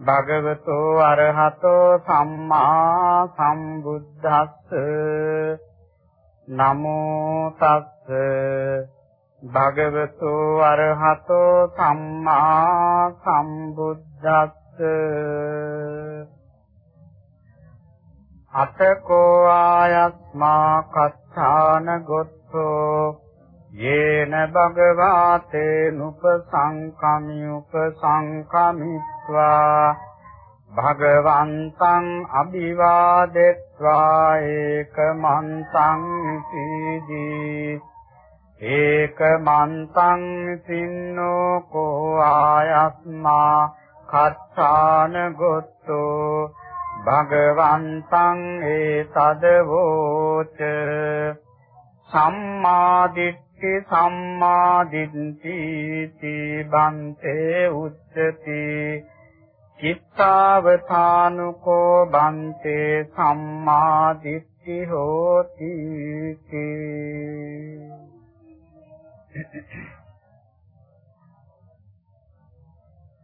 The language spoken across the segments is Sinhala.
භගවතු අරහතෝ සම්මා සම්බුද්දස්ස. නමෝ තස්ස. භගවතු අරහතෝ සම්මා සම්බුද්දස්ස. අතකෝ ආයස්මා කච්ඡාන ගොත්තෝ යේන භගවාතේ නුපසංකමි උපසංකමිත්වා භගවන්තං අභිවාදෙත්වා ඒකමන්තං සීදී ඒකමන්තං සින්නෝ කෝ ආයස්මා කච්ඡාන ගොත්තෝ භගවන්තං ඒතදවෝච සම්මාදිට්ඨි සම්මාදිට්ඨි බන්තේ උච්චති චිත්තාවතානුකෝ බන්තේ සම්මාදිට්ඨි හෝති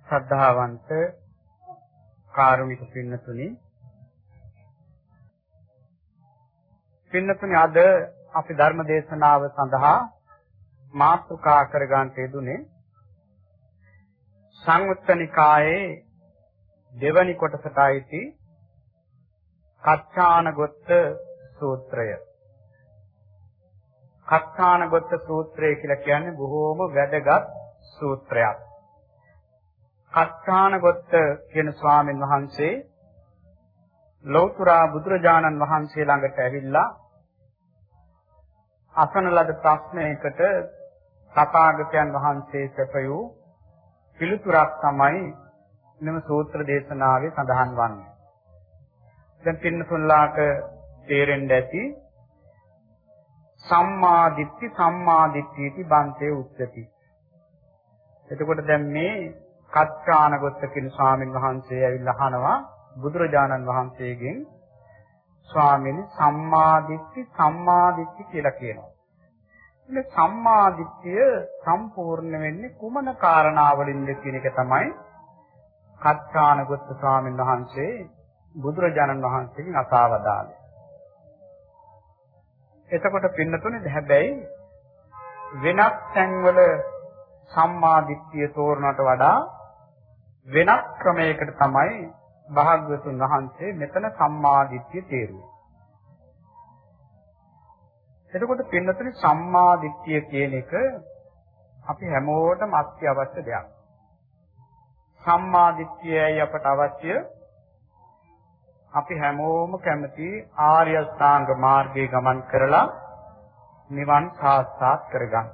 ශ්‍රද්ධාවන්ත කාරුණික පින්නතුනි පින්නතුනි අද අපි ධර්ම දේශනාව සඳහා මාතෘකා කරගන්න යෙදුනේ සංයුත්තනිකායේ දෙවනි කොටසට අයිති කච්චානගොත්ත සූත්‍රය. කච්චානගොත්ත සූත්‍රය කියලා කියන්නේ බොහෝම වැදගත් සූත්‍රයක්. කච්චානගොත්ත කියන ස්වාමීන් වහන්සේ ලෞතර බුදුරජාණන් වහන්සේ ළඟට ඇවිල්ලා අසන ලද ප්‍රශ්නයකට තථාගතයන් වහන්සේ සැපයූ පිළිතුරක් තමයි මෙම සූත්‍ර දේශනාවේ සඳහන් වන්නේ. දැන් පින්නතුන්ලාට තේරෙන්න ඇති සම්මා දිට්ඨි සම්මා දිට්ඨිති බන්තේ උච්චති. එතකොට දැන් මේ කච්චානගොත්ත කියන ස්වාමීන් වහන්සේ ඇවිල්ලා අහනවා බුදුරජාණන් වහන්සේගෙන් ස්වාමීනි සම්මාදිට්ඨි සම්මාදිට්ඨි කියලා කියනවා. මේ සම්මාදිට්ඨිය සම්පූර්ණ වෙන්නේ කුමන කාරණාවලින්ද කියන එක තමයි කච්චානගොත්ත ස්වාමීන් වහන්සේ බුදුරජාණන් වහන්සේගෙන් අසාවදාලේ. එතකොට පින්නතුනේ හැබැයි වෙනත් තැන්වල සම්මාදිට්ඨිය තෝරනට වඩා වෙනත් ක්‍රමයකට තමයි භාග්‍යවතුන් වහන්සේ මෙතන සම්මාදිට්ඨිය තේරුවේ. එතකොට පින්නතුනි සම්මාදිට්ඨිය කියන එක අපි හැමෝටම අත්‍යවශ්‍ය දෙයක්. සම්මාදිට්ඨියයි අපට අවශ්‍ය අපි හැමෝම කැමති ආර්ය අෂ්ටාංග මාර්ගයේ ගමන් කරලා නිවන් සාක්ෂාත් කරගන්න.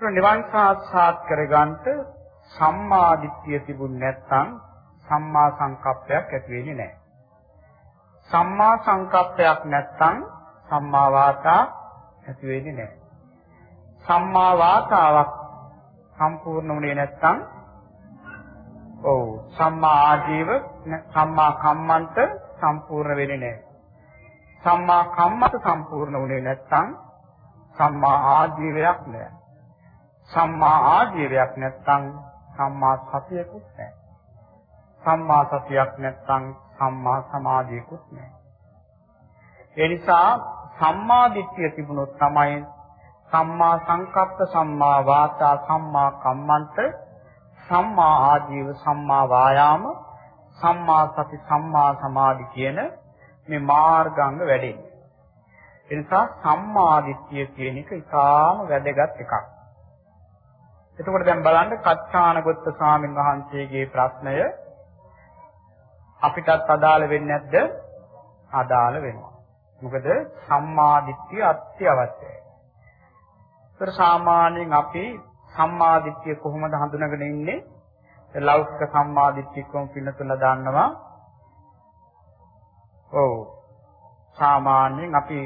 ඒ නිවන් සාක්ෂාත් කරගන්නට සම්මාදිට්ඨිය තිබුණ නැත්නම් සම්මා සංකප්පයක් ඇති වෙන්නේ නැහැ. සම්මා සංකප්පයක් නැත්නම් සම්මා වාචා ඇති වෙන්නේ නැහැ. සම්මා වාචාවක් සම්පූර්ණ වුණේ නැත්නම් ඔව් සම්මා ආජීව සම්මා කම්මන්ත සම්පූර්ණ වෙන්නේ නැහැ. සම්මා කම්මත සම්පූර්ණ වුණේ නැත්නම් සම්මා ආජීවයක් නැහැ. සම්මා ආජීවයක් නැත්නම් සම්මා සතියකුත් නැහැ. සම්මා සතියක් නැත්නම් සම්මා සමාධියකුත් නැහැ. ඒ නිසා සම්මා දිට්ඨිය තිබුණොත් තමයි සම්මා සංකප්ප සම්මා වාචා සම්මා කම්මන්ත සම්මා ආජීව සම්මා වායාම සම්මා සති සම්මා සමාධි කියන මේ මාර්ගාංග වැඩෙන්නේ. ඒ නිසා සම්මා දිට්ඨිය කියන එක ඉතාම වැදගත් එකක්. එතකොට දැන් බලන්න කච්චානගොත්ත ස්වාමීන් වහන්සේගේ ප්‍රශ්නය අපිටත් අදාළ වෙන්නේ නැද්ද? අදාළ වෙනවා. මොකද සම්මා දිට්ඨිය අත්‍යවශ්‍යයි. ඒතර සාමාන්‍යයෙන් අපි සම්මා දිට්ඨිය කොහොමද හඳුනගෙන ඉන්නේ? ලෞකික සම්මා දිට්ඨිය කොහොම පින්නතුලා දන්නවා. ඔව්. සාමාන්‍යයෙන් අපි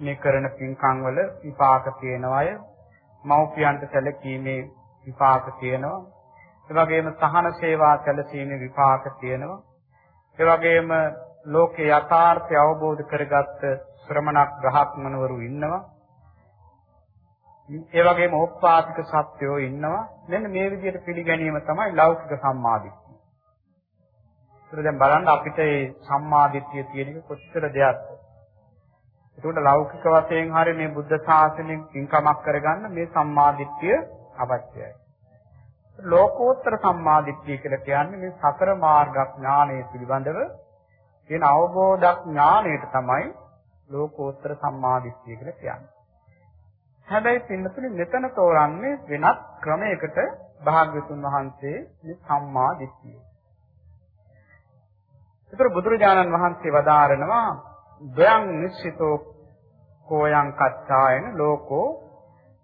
මේ කරන පින්කම් වල විපාක තියෙනවාය. මව්පියන්ට සැලකීමේ විපාක තියෙනවා. ඒ වගේම සහන සේවා සැලසීමේ විපාක තියෙනවා. ඒ වගේම ලෝකේ යථාර්ථය අවබෝධ කරගත්ත ශ්‍රමණක් බ්‍රහ්මණවරු ඉන්නවා. ඒ වගේම ඕප්පාතික සත්‍යෝ ඉන්නවා. මෙන්න මේ විදිහට පිළිගැනීම තමයි ලෞකික සම්මාදිට්ඨිය. ඒතර දැන් බලන්න අපිට මේ සම්මාදිට්ඨිය තියෙන එක කොච්චර දෙයක්ද? ඒකට ලෞකික වශයෙන් හරිය මේ බුද්ධ ශාසනයෙන් පින්කමක් කරගන්න මේ සම්මාදිට්ඨිය අවශ්‍යයි. ලෝකෝත්තර සම්මාදිට්ඨිය කියලා කියන්නේ මේ සතර මාර්ග ඥානය පිළිබඳව කියන අවබෝධ ඥානයට තමයි ලෝකෝත්තර සම්මාදිට්ඨිය කියලා කියන්නේ. හැබැයි පින්නතුනි මෙතන තෝරන්නේ වෙනත් ක්‍රමයකට භාග්‍යතුන් වහන්සේ මේ සම්මා දිට්ඨිය. ඒතර බුදුරජාණන් වහන්සේ වදාරනවා ද්වයං නිශ්චිතෝ කෝයං කච්චායන ලෝකෝ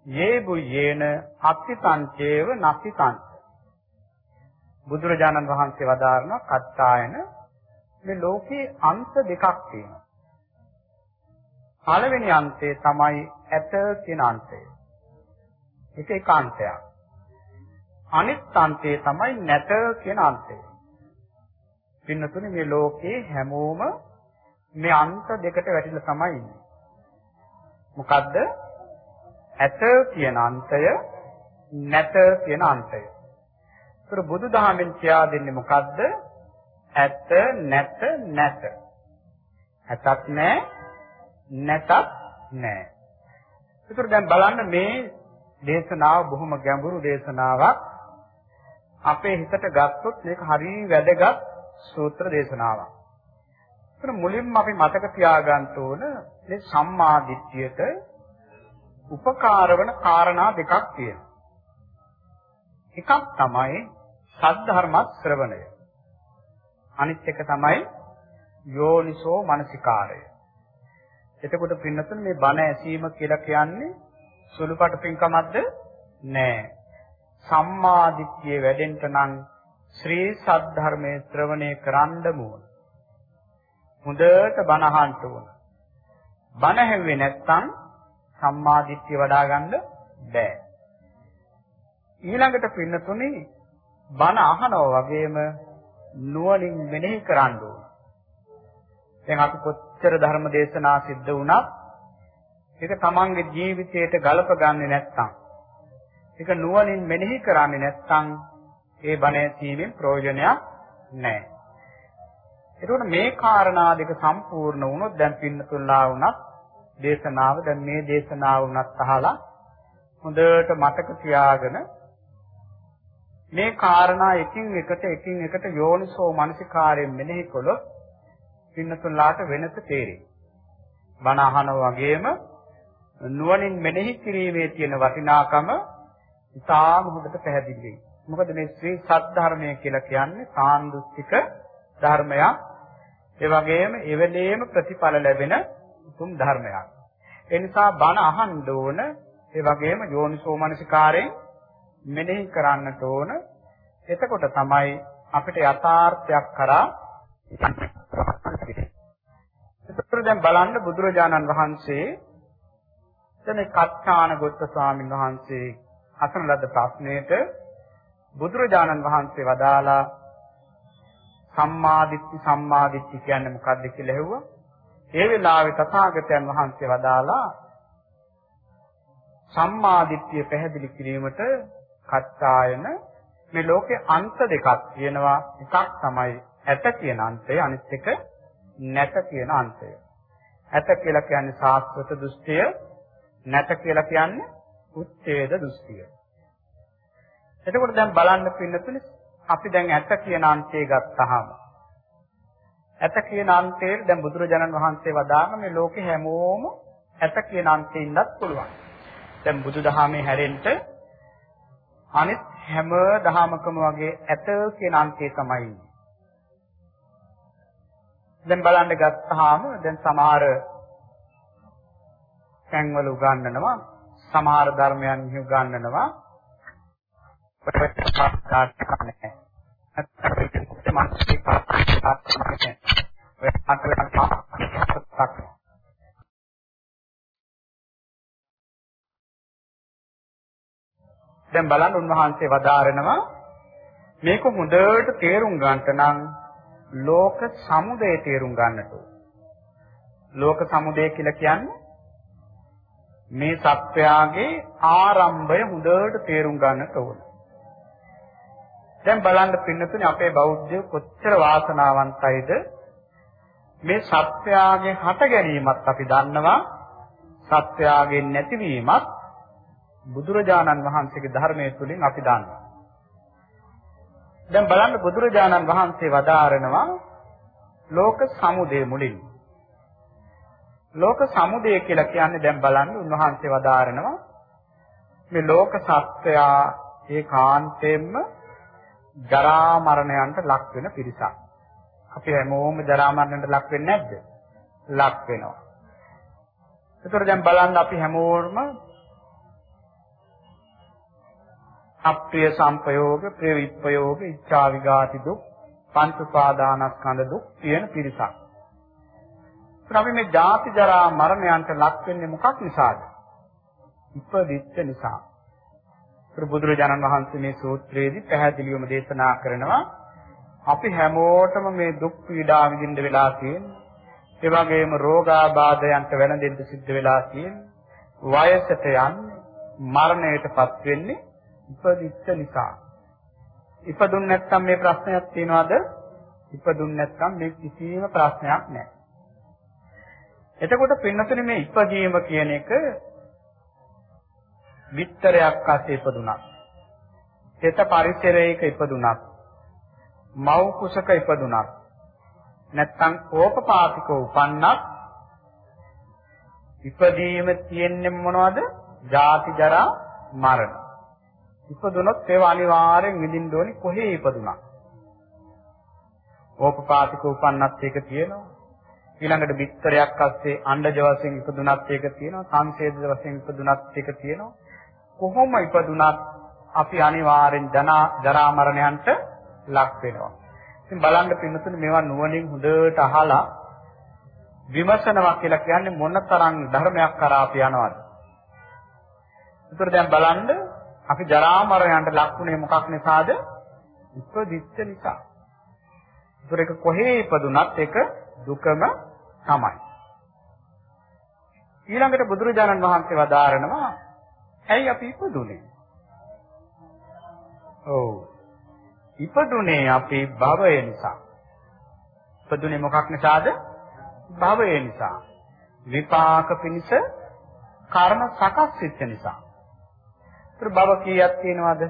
යේ බුයේන අත්තිතංචේව නසිතං බුදුරජාණන් වහන්සේ වදාරන කච්චායන මේ ලෝකේ අන්ත දෙකක් තියෙනවා පළවෙනි අන්තය තමයි ඇත කියන අන්තය. ඒක ඒකාන්තයක්. අනිත් අන්තය තමයි නැත කියන අන්තය. පින්නතුනේ මේ ලෝකේ හැමෝම මේ අන්ත දෙකට වැටිලා තමයි ඉන්නේ. මොකද්ද? ඇත කියන අන්තය නැත කියන අන්තය. ඒතර බුදුදහමෙන් කියා දෙන්නේ මොකද්ද? ඇත නැත නැත. ඇතක් නැහැ නැතත් නැහැ. ඒතර දැන් බලන්න මේ දේශනාව බොහොම ගැඹුරු දේශනාවක්. අපේ හිතට ගත්තොත් මේක හරිය වැදගත් සූත්‍ර දේශනාවක්. ඒතර මුලින්ම අපි මතක තියාගන්න ඕන මේ සම්මා දිට්ඨියට උපකාර වන කාරණා දෙකක් තියෙනවා. එකක් තමයි සද්ධර්ම ශ්‍රවණය. අනිත් එක තමයි යෝනිසෝ මනසිකාරය. එතකොට පින්නතුන් මේ බණ ඇසීම කියලා කියන්නේ සුළුපටු පින්කමක්ද? නෑ. සම්මා දිට්ඨිය වැඩෙන්න නම් ශ්‍රී සද්ධර්මයේ ශ්‍රවණය කරන්න ඕන. හොඳට බණ අහන්න ඕන. බණ ඇහුවේ නැත්නම් සම්මා දිට්ඨිය වඩා ගන්න බෑ. ඊළඟට පින්නතුනේ බණ අහනවා වගේම නුවණින් මෙනෙහි කරන්න ඕන. දැන් අපි කොච්චර ධර්ම දේශනා සිද්ධ වුණත් ඒක තමන්ගේ ජීවිතයට ගලපගන්නේ නැත්නම් ඒක නුවණින් මෙනෙහි කරන්නේ නැත්නම් ඒ බණ ඇසීමෙන් ප්‍රයෝජනයක් නැහැ. ඒකෝට මේ කාරණා දෙක සම්පූර්ණ වුණොත් දැන් පින්නතුල්ලා වුණත් දේශනාව දැන් මේ දේශනාව වුණත් අහලා හොඳට මතක තියාගෙන මේ කාරණා එකින් එකට එකින් එකට යෝනිසෝ මනසිකාරයෙන් මෙනෙහි කළොත් පින්නතුන්ලාට වෙනස තේරෙයි. බණ අහන වගේම නුවණින් මෙනෙහි කිරීමේ තියෙන වටිනාකම ඉතාම හොඳට පැහැදිලි වෙයි. මොකද මේ ශ්‍රී සද්ධර්මය කියලා කියන්නේ සාන්දුස්තික ධර්මයක්. ඒ වගේම එවෙලේම ප්‍රතිඵල ලැබෙන උතුම් ධර්මයක්. ඒ නිසා බණ අහන්න ඕන, ඒ වගේම යෝනිසෝ මනසිකාරයෙන් මෙනෙහි කරන්නට ඕන. එතකොට තමයි අපිට යථාර්ථයක් කරා ඒතර දැන් බලන්න බුදුරජාණන් වහන්සේ දැන් කච්චාන ගොත්ත ස්වාමීන් වහන්සේ අසන ලද ප්‍රශ්නයට බුදුරජාණන් වහන්සේ වදාලා සම්මාදිට්ඨි සම්මාදිට්ඨි කියන්නේ මොකක්ද කියලා ඇහුවා. ඒ වෙලාවේ තථාගතයන් වහන්සේ වදාලා සම්මාදිට්ඨිය පැහැදිලි කිරීමට කච්චායන මේ ලෝකේ අන්ත දෙකක් තියෙනවා. එකක් තමයි ඇත කියන අන්තය අනිත් එක නැත කියන අන්තය. ඇත කියලා කියන්නේ සාස්වත දෘෂ්ටිය, නැත කියලා කියන්නේ උච්ඡේද දෘෂ්ටිය. එතකොට දැන් බලන්න පින්නතුනේ අපි දැන් ඇත කියන අන්තය ගත්තාම ඇත කියන අන්තයේ දැන් බුදුරජාණන් වහන්සේ වදාළා මේ ලෝකේ හැමෝම ඇත කියන අන්තේ ඉන්නත් පුළුවන්. දැන් බුදුදහමේ හැරෙන්න අනිත් හැම දහමකම වගේ ඇත කියන අන්තේ තමයි ඉන්නේ. දැන් බලන්න ගත්තාම දැන් සමහර තැන්වල උගන්වනවා සමහර ධර්මයන් උගන්වනවා දැන් බලන්න උන්වහන්සේ වදාරනවා මේක හොඳට තේරුම් ගන්නට නම් ලෝක සමුදය තේරුම් ගන්නට ලෝක සමුදය කියලා කියන්නේ මේ සත්‍යයගේ ආරම්භය හොඳට තේරුම් ගන්නට ඕන. දැන් බලන්න පින්නතුනේ අපේ බෞද්ධය කොච්චර වාසනාවන්තයිද? මේ සත්‍යයගේ හට ගැනීමත් අපි දන්නවා. සත්‍යයගේ නැතිවීමත් බුදුරජාණන් වහන්සේගේ ධර්මයේ තුලින් අපි දන්නවා. දැන් බලන්න බුදුරජාණන් වහන්සේ වදාරනවා ලෝක සමුදය මුලින්. ලෝක සමුදය කියලා කියන්නේ දැන් බලන්න උන්වහන්සේ වදාරනවා මේ ලෝක සත්‍යයා ඒකාන්තයෙන්ම ජරා මරණයන්ට ලක් වෙන පිරිසක්. අපි හැමෝම ජරා මරණයට ලක් වෙන්නේ නැද්ද? ලක් වෙනවා. ඒතර දැන් බලන්න අපි හැමෝම අප්‍රිය සංපයෝග, ප්‍රිය විප්‍රයෝග, ඉච්ඡා විඝාති දුක්, පංච උපාදානස්කන්ධ දුක් කියන පිරිසක්. ඒත් අපි මේ ජාති ජරා මරණයන්ට ලක් වෙන්නේ මොකක් නිසාද? ඉපදිච්ච නිසා. ඒත් බුදුරජාණන් වහන්සේ මේ සූත්‍රයේදී පැහැදිලිවම දේශනා කරනවා අපි හැමෝටම මේ දුක් පීඩා විඳින්න වෙලා තියෙන්නේ. ඒ වගේම රෝගාබාධයන්ට වැළඳෙන්න සිද්ධ වෙලා තියෙන්නේ. වයසට යන්නේ, මරණයටපත් වෙන්නේ ඉපදිච්ච නිසා. ඉපදුන් නැත්නම් මේ ප්‍රශ්නයක් තියනවාද? ඉපදුන් නැත්නම් මේ කිසිම ප්‍රශ්නයක් නැහැ. එතකොට පින්නතුනේ මේ ඉපදීම කියන එක විතරයක් අස්සේ ඉපදුනක්. හිත පරිසරයක ඉපදුනක්. මව් කුසක ඉපදුනක්. නැත්නම් ඕපපාතික උපන්නක් ඉපදීම තියෙන්නේ මොනවද? ජාති ජරා මරණ. ඉපදුනොත් ඒව අනිවාර්යෙන් විඳින්න ඕනි කොහේ ඉපදුනා. ඕපපාතික උපන්නත් ඒක තියෙනවා. ඊළඟට බිත්තරයක් අස්සේ අණ්ඩජ වශයෙන් ඉපදුනත් ඒක තියෙනවා. සංසේද වශයෙන් ඉපදුනත් ඒක තියෙනවා. කොහොම ඉපදුනත් අපි අනිවාර්යෙන් ජරා මරණයන්ට ලක් වෙනවා. ඉතින් බලන්න පින්නතුනේ මේවා නුවණින් හොඳට අහලා විමසනවා කියලා කියන්නේ මොනතරම් ධර්මයක් කරා අපි යනවද? ඒතර දැන් බලන්න අපි ජරා මරණයන්ට ලක්ුණේ මොකක් නිසාද? ඉපදිච්ච නිසා. ඒතර ඒක කොහේ ඉපදුනත් ඒක දුකම තමයි. ඊළඟට බුදුරජාණන් වහන්සේ වදාරනවා ඇයි අපි ඉපදුනේ? ඔව්. ඉපදුනේ අපි භවය නිසා. ඉපදුනේ මොකක් නිසාද? භවය නිසා. විපාක පිණිස කර්ම සකස් වෙච්ච නිසා. ඒතර භව කීයක් තියෙනවද?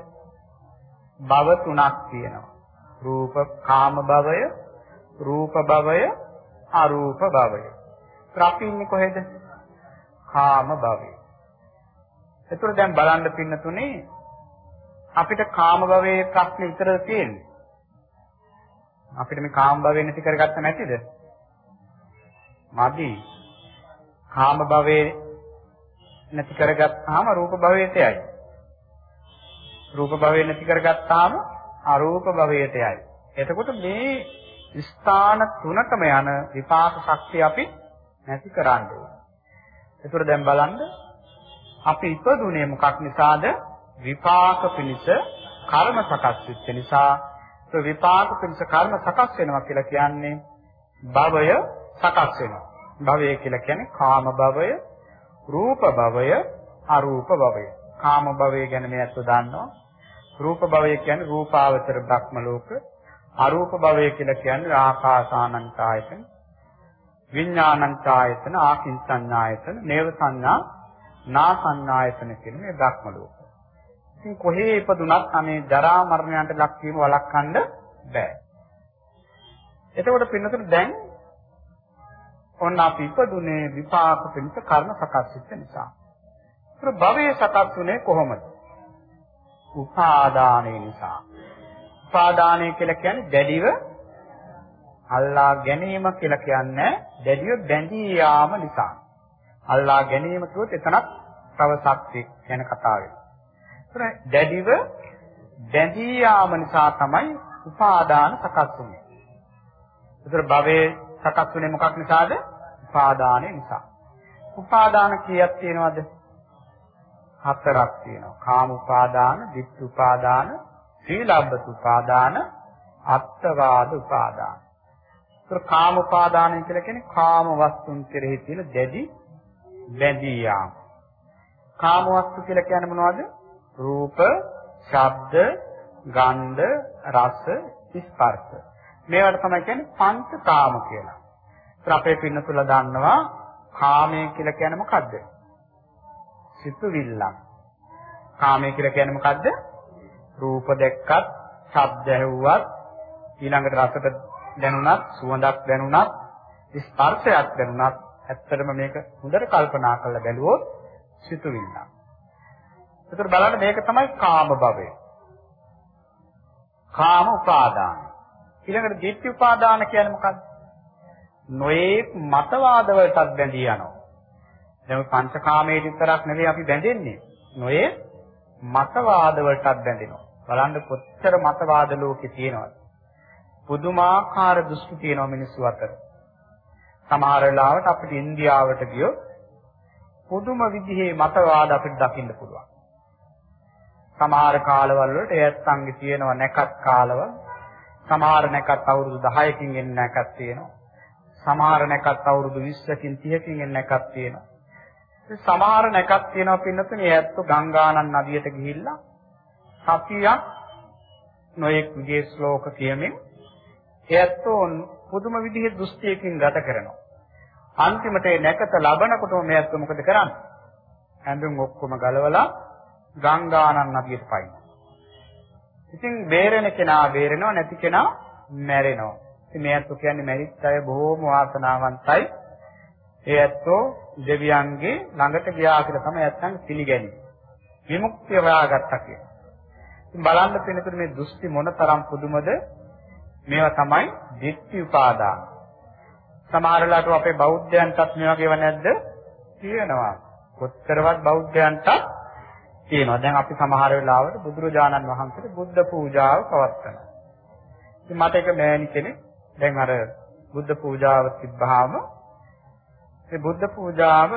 භව තුනක් තියෙනවා. රූප කාම භවය, රූප භවය, අරූප භවය. ඒතර අපි ඉන්නේ කොහෙද? කාම භවයේ. ඒතර දැන් බලන්න පින්න තුනේ අපිට කාම භවයේ ප්‍රශ්නේ විතරද තියෙන්නේ? අපිට මේ කාම භවය නැති කරගත්ත නැතිද? මදි. කාම භවයේ නැති කරගත්තාම රූප භවයට යයි. රූප භවය නැති කරගත්තාම අරූප භවයට යයි. එතකොට මේ ස්ථාන තුනකම යන විපාක ශක්තිය අපි නැති කරන්න ඕනේ. ඒතර දැන් බලන්න අපි ඉපදුනේ මොකක් නිසාද? විපාක පිණිස කර්ම සකස් වෙච්ච නිසා ඒ විපාක පිණිස කර්ම සකස් වෙනවා කියලා කියන්නේ භවය සකස් වෙනවා. භවය කියලා කියන්නේ කාම භවය, රූප භවය, අරූප භවය. කාම භවය ගැන මේ අත්ව දන්නවා. රූප භවය කියන්නේ රූපාවචර බ්‍රහ්ම ලෝක. අරූප භවය කියලා කියන්නේ ආකාසානංකායතන. විඥානංකායතන, ආකින්සඤ්ඤායතන, නේව සංඥා, නා සංඥායතන කියන මේ බ්‍රහ්ම ලෝක. ඉතින් කොහේ ඉපදුනත් අනේ ජරා මරණයන්ට ලක් වීම වළක්වන්න බෑ. එතකොට පින්නතුනේ දැන් ඔන්න අපි ඉපදුනේ විපාක පිණිස කර්ම සකස් වෙච්ච නිසා. ඒක භවයේ සකස් වුනේ කොහොමද? උපාදානයේ නිසා. උපාදානය කියලා කියන්නේ දැඩිව අල්ලා ගැනීම කියලා කියන්නේ දැඩිව බැඳී යාම නිසා. අල්ලා ගැනීම කියොත් එතනක් තව සත්‍යක් ගැන කතා වෙනවා. දැඩිව බැඳී යාම නිසා තමයි උපාදාන සකස් වෙන්නේ. ඒතර භවයේ සකස් වෙන්නේ මොකක් නිසාද? උපාදානය නිසා. උපාදාන කීයක් තියෙනවද? හතරක් තියෙනවා. කාම උපාදාන, ditth උපාදාන, සීලබ්බත උපාදාන, අත්තවාද උපාදාන. ඒතර කාම උපාදානය කියලා කියන්නේ කාම වස්තුන් කෙරෙහි තියෙන දැඩි බැඳී යාම. කාම වස්තු කියලා කියන්නේ මොනවද? රූප, ශබ්ද, ගන්ධ, රස, ස්පර්ශ. මේවට තමයි කියන්නේ පංචකාම කියලා. ඒත් අපේ පින්නතුල දන්නවා කාමය කියලා කියන්නේ මොකද්ද? සිතුවිල්ලක්. කාමය කියලා කියන්නේ මොකද්ද? රූප දැක්කත්, ශබ්ද ඇහුවත්, ඊළඟට රසට දැනුණත්, සුවඳක් දැනුණත්, ස්පර්ශයක් දැනුණත්, ඇත්තටම මේක හොඳට කල්පනා කරලා බැලුවොත් සිතුවිල්ලක්. ඒතර බලන්න මේක තමයි කාම භවය. කාම උපාදාන. ඊළඟට ditthi උපාදාන කියන්නේ මොකක්ද? නොයේ මතවාද වලටත් බැඳී යනවා. දැන් පංචකාමයේ විතරක් නෙවෙයි අපි බැඳෙන්නේ. නොයේ මතවාද වලටත් බැඳෙනවා. බලන්න කොච්චර මතවාද ලෝකේ තියෙනවද? පුදුමාකාර දෘෂ්ටි තියෙනවා මිනිස්සු අතර. සමහර වෙලාවට අපිට ඉන්දියාවට ගියොත් පුදුම විදිහේ මතවාද අපිට දකින්න පුළුවන්. සමහර කාලවල වලට ඒ ඇත්තන්ගේ තියෙනවා නැකත් කාලවල. සමහර නැකත් අවුරුදු 10කින් එන්න නැකත් තියෙනවා. සමහර නැකත් අවුරුදු 20කින් 30කින් එන්න නැකත් තියෙනවා. සමහර නැකත් තියෙනවා පින්නතුනේ ඒ ඇත්ත ගංගානන් නදියට ගිහිල්ලා සතියක් නොයෙක් විදේශ ශ්ලෝක කියමින් ඒ ඇත්ත පුදුම විදිහේ දෘෂ්ටියකින් ගත කරනවා. අන්තිමට ඒ නැකත ලබනකොටම මේ ඇත්ත මොකද කරන්නේ? හැඳුම් ඔක්කොම ගලවලා ගංගානන් නදියට පයින්. ඉතින් බේරෙන කෙනා බේරෙනවා නැති කෙනා මැරෙනවා. ඉතින් මේ අත්ෝ කියන්නේ මැරිච්ච අය බොහෝම වාසනාවන්තයි. ඒ ඇත්තෝ දෙවියන්ගේ ළඟට ගියා කියලා තමයි ඇත්තන් පිළිගන්නේ. විමුක්තිය හොයාගත්තා කියලා. ඉතින් බලන්න පිළිතුරු මේ දෘෂ්ටි මොනතරම් පුදුමද? මේවා තමයි ditthi උපාදාන. සමහරලාට අපේ බෞද්ධයන්ටත් මේ වගේව නැද්ද? තියෙනවා. කොච්චරවත් බෞද්ධයන්ටත් තියෙනවා. දැන් අපි සමහර වෙලාවට බුදුරජාණන් වහන්සේට බුද්ධ පූජාව පවත්වනවා. ඉතින් මට එක මෑණි කෙනෙක් දැන් අර බුද්ධ පූජාව තිබ්බහම ඒ බුද්ධ පූජාව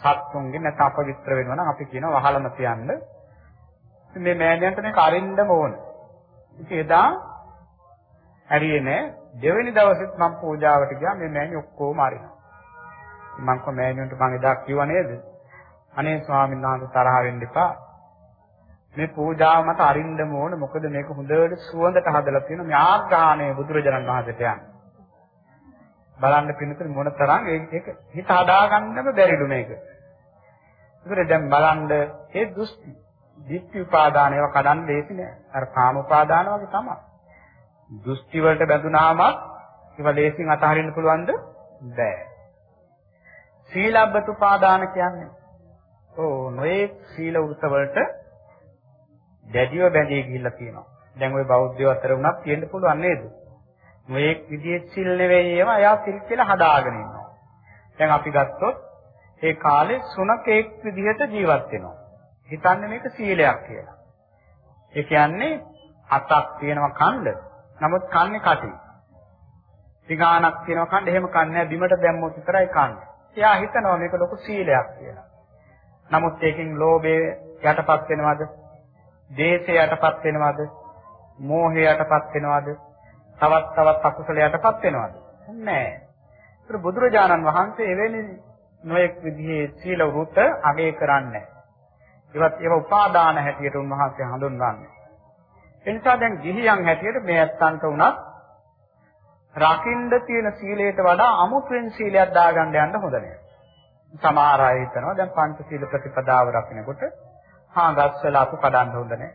සත්තුන්ගේ නැත්නම් අපවිත්‍ර වෙනවා නම් අපි කියනවා වහලම තියන්න. ඉතින් මේ මෑණියන්ට මේක අරින්නම ඕන. ඉතින් එදා හරියේ නෑ දෙවෙනි දවසෙත් මම පූජාවට ගියා මේ මෑණි ඔක්කොම අරිනවා. මම කො මෑණියන්ට මම එදා කිව්වා නේද? අනේ ස්වාමීන් වහන්සේ තරහ වෙන්න එපා. මේ පූජාව මත අරින්නම ඕන මොකද මේක හොඳට සුවඳට හදලා තියෙන මේ ආග්‍රහණය බුදුරජාණන් වහන්සේට යන. බලන්න පින්නතුනේ මොන තරම් ඒක හිත හදාගන්නම බැරිලු මේක. ඒකද දැන් බලන්න ඒ දෘෂ්ටි, දිට්ඨි උපාදාන ඒවා කඩන්න ලේසි නෑ. අර කාම උපාදාන වගේ තමයි. දෘෂ්ටි වලට බැඳුනාම ඒවා ලේසින් අතහරින්න පුළුවන්ද? බෑ. සීලබ්බත උපාදාන කියන්නේ ඔව් නොයේ සීල වෘත වලට දැඩිව බැඳී ගිහිල්ලා තියෙනවා. දැන් ওই බෞද්ධයෝ අතර උනත් තියෙන්න පුළුවන් නේද? නොයේ විදිහේ සිල් නෙවෙයි ඒවා එයා සිල් කියලා හදාගෙන ඉන්නවා. දැන් අපි ගත්තොත් ඒ කාලේ සුනකෙක් විදිහට ජීවත් වෙනවා. හිතන්නේ මේක සීලයක් කියලා. ඒ කියන්නේ අතක් තියෙනවා කන්ද. නමුත් කන්නේ කටි. සිගානක් තියෙනවා කන්ද එහෙම කන්නේ නැහැ බිමට දැම්මොත් විතරයි කන්නේ. එයා හිතනවා මේක ලොකු සීලයක් කියලා. නමුත් ඒකෙන් ලෝභය යටපත් වෙනවද? දේශය යටපත් වෙනවද? මෝහය යටපත් වෙනවද? තවත් තවත් අකුසල යටපත් වෙනවද? නැහැ. ඒත් බුදුරජාණන් වහන්සේ එවැනි නොඑක් විදිහේ සීල වෘත අගය කරන්නේ ඒවත් ඒව උපාදාන හැටියට උන්වහන්සේ හඳුන්වන්නේ. ඒ නිසා දැන් ගිහියන් හැටියට මේ ඇත්තන්ට උනත් රකින්න තියෙන සීලයට වඩා අමුතුවෙන් සීලයක් දාගන්න යන්න හොඳ නෑ. සමහර අය හිතනවා දැන් පංචශීල ප්‍රතිපදාව රකින්නකොට හා ගස්වල අතු කඩන්න හොඳ නැහැ.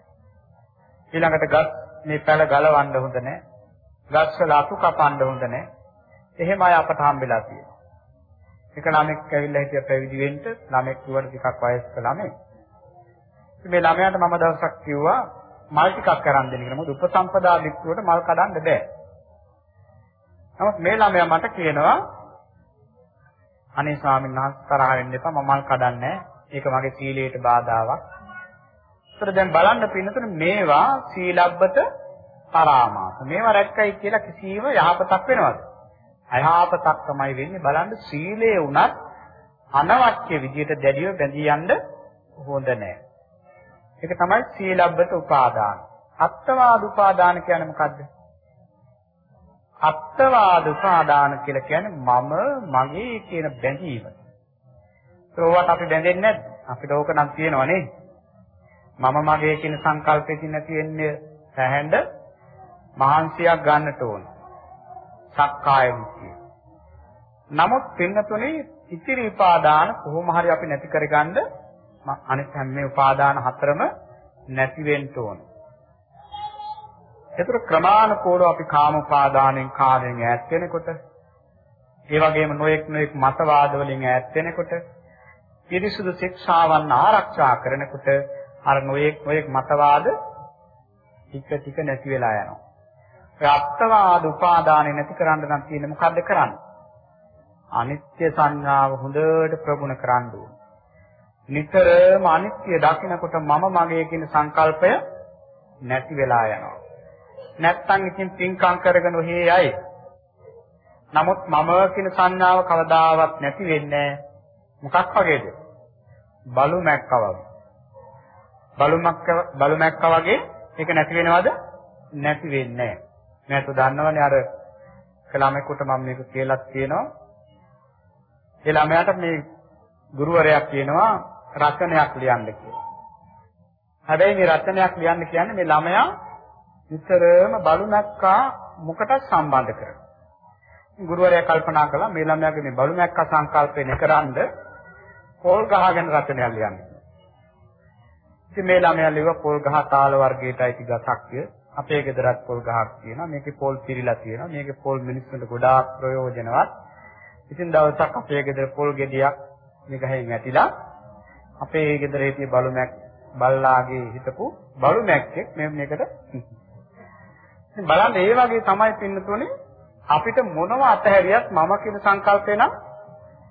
ඊළඟට ගස් මේ පැල ගලවන්න හොඳ නැහැ. ගස්වල අතු කපන්න හොඳ නැහැ. එහෙම අය අපට හම්බෙලා තියෙනවා. එක ළමෙක් ඇවිල්ලා හිටිය පැවිදි වෙන්න ළමෙක් කිව්වට ටිකක් වයස්ක ළමෙක්. මේ ළමයාට මම දවසක් කිව්වා මල් ටිකක් කරන් දෙන්න කියලා. මොකද උපසම්පදා වික්තුවට මල් කඩන්න බෑ. නමුත් මේ ළමයා මට කියනවා අනේ ස්වාමීන් වහන්සේ තරහ වෙන්න එපා මම මල් කඩන්නේ ඒක මගේ සීලයට බාධාවක්. ඒතර දැන් බලන්න පින්නතුනේ මේවා සීලබ්බත පරාමාස. මේවා රැක්කයි කියලා කිසිම යහපතක් වෙනවද? අයහපතක් තමයි වෙන්නේ. බලන්න සීලය උනත් අනවශ්‍ය විදියට දැඩිව බැඳී යන්න හොඳ නැහැ. ඒක තමයි සීලබ්බත උපාදාන. අත්වාද උපාදාන කියන්නේ මොකද්ද? අත්වාද උපාදාන කියලා කියන්නේ මම මගේ කියන බැඳීම. ඒවට අපි බැඳෙන්නේ නැද්ද? අපිට ඕක නම් තියෙනවා නේද? මම මගේ කියන සංකල්පෙකින් නැති වෙන්නේ පැහැඳ මහන්සියක් ගන්නට ඕන. සක්කාය විචිය. නමුත් පින්නතුනේ ඉතිරි උපාදාන කොහොම හරි අපි නැති කරගන්න අනිත් හැම මේ උපාදාන හතරම නැති වෙන්න ඕන. ඒතර ක්‍රමානුකූලව අපි කාම උපාදානෙන් කාමයෙන් ඈත් වෙනකොට ඒ වගේම නොඑක් නොඑක් මතවාද වලින් ඈත් වෙනකොට පිරිසුදු ශික්ෂාවන් ආරක්ෂා කරනකොට අර නොඑක් නොඑක් මතවාද ටික ටික නැති වෙලා යනවා. ඒ අත්වාද උපාදානෙ නැති කරන්න නම් තියෙන්නේ මොකද්ද කරන්නේ? අනිත්‍ය සංඥාව හොඳට ප්‍රගුණ කරන්න ඕනේ. නිතරම අනිත්‍ය දකිනකොට මම මගේ කියන සංකල්පය නැති වෙලා යනවා. නැත්තම් ඉතින් පින්කම් කරගෙන ඔහේ යයි. නමුත් මම කියන සංඥාව කවදාවත් නැති වෙන්නේ මොකක් වගේද? බලු මැක්කා වගේ. බලු මැක්ක බලු මැක්කා වගේ ඒක නැති වෙනවද? නැති වෙන්නේ නැහැ. මෑත දන්නවනේ අර ළමයෙකුට මම මේක කියලා තියෙනවා. ඒ ළමයාට මේ ගුරුවරයා කියනවා රචනයක් ලියන්න කියලා. හැබැයි මේ රචනයක් ලියන්න කියන්නේ මේ ළමයා විතරම බලු නැක්කා මොකටද සම්බන්ධ කරන්නේ. ගුරුවරයා කල්පනා කළා මේ ළමයාගේ මේ බලු නැක්කා සංකල්පේ නකරනද පොල් ගහගෙන රචනයක් ලියන්න. ඉතින් මේ ළමයා ලිව්ව පොල් ගහ තාල වර්ගයට අයිති ගසක්ය. අපේ ගෙදරත් පොල් ගහක් තියෙනවා. මේකේ පොල් පිරීලා තියෙනවා. මේකේ පොල් මිනිස්සුන්ට ගොඩාක් ප්‍රයෝජනවත්. ඉතින් දවසක් අපේ ගෙදර පොල් ගෙඩියක් මේ ගහෙන් ඇටිලා අපේ ගෙදර හිටිය බලුමැක් බල්ලාගේ හිටපු බලුමැක්කෙක් මේ මේකට ඉතින් බලන්න ඒ වගේ තමයි පින්නතුනේ අපිට මොනව අතහැරියත් මම කියන සංකල්පේ නම්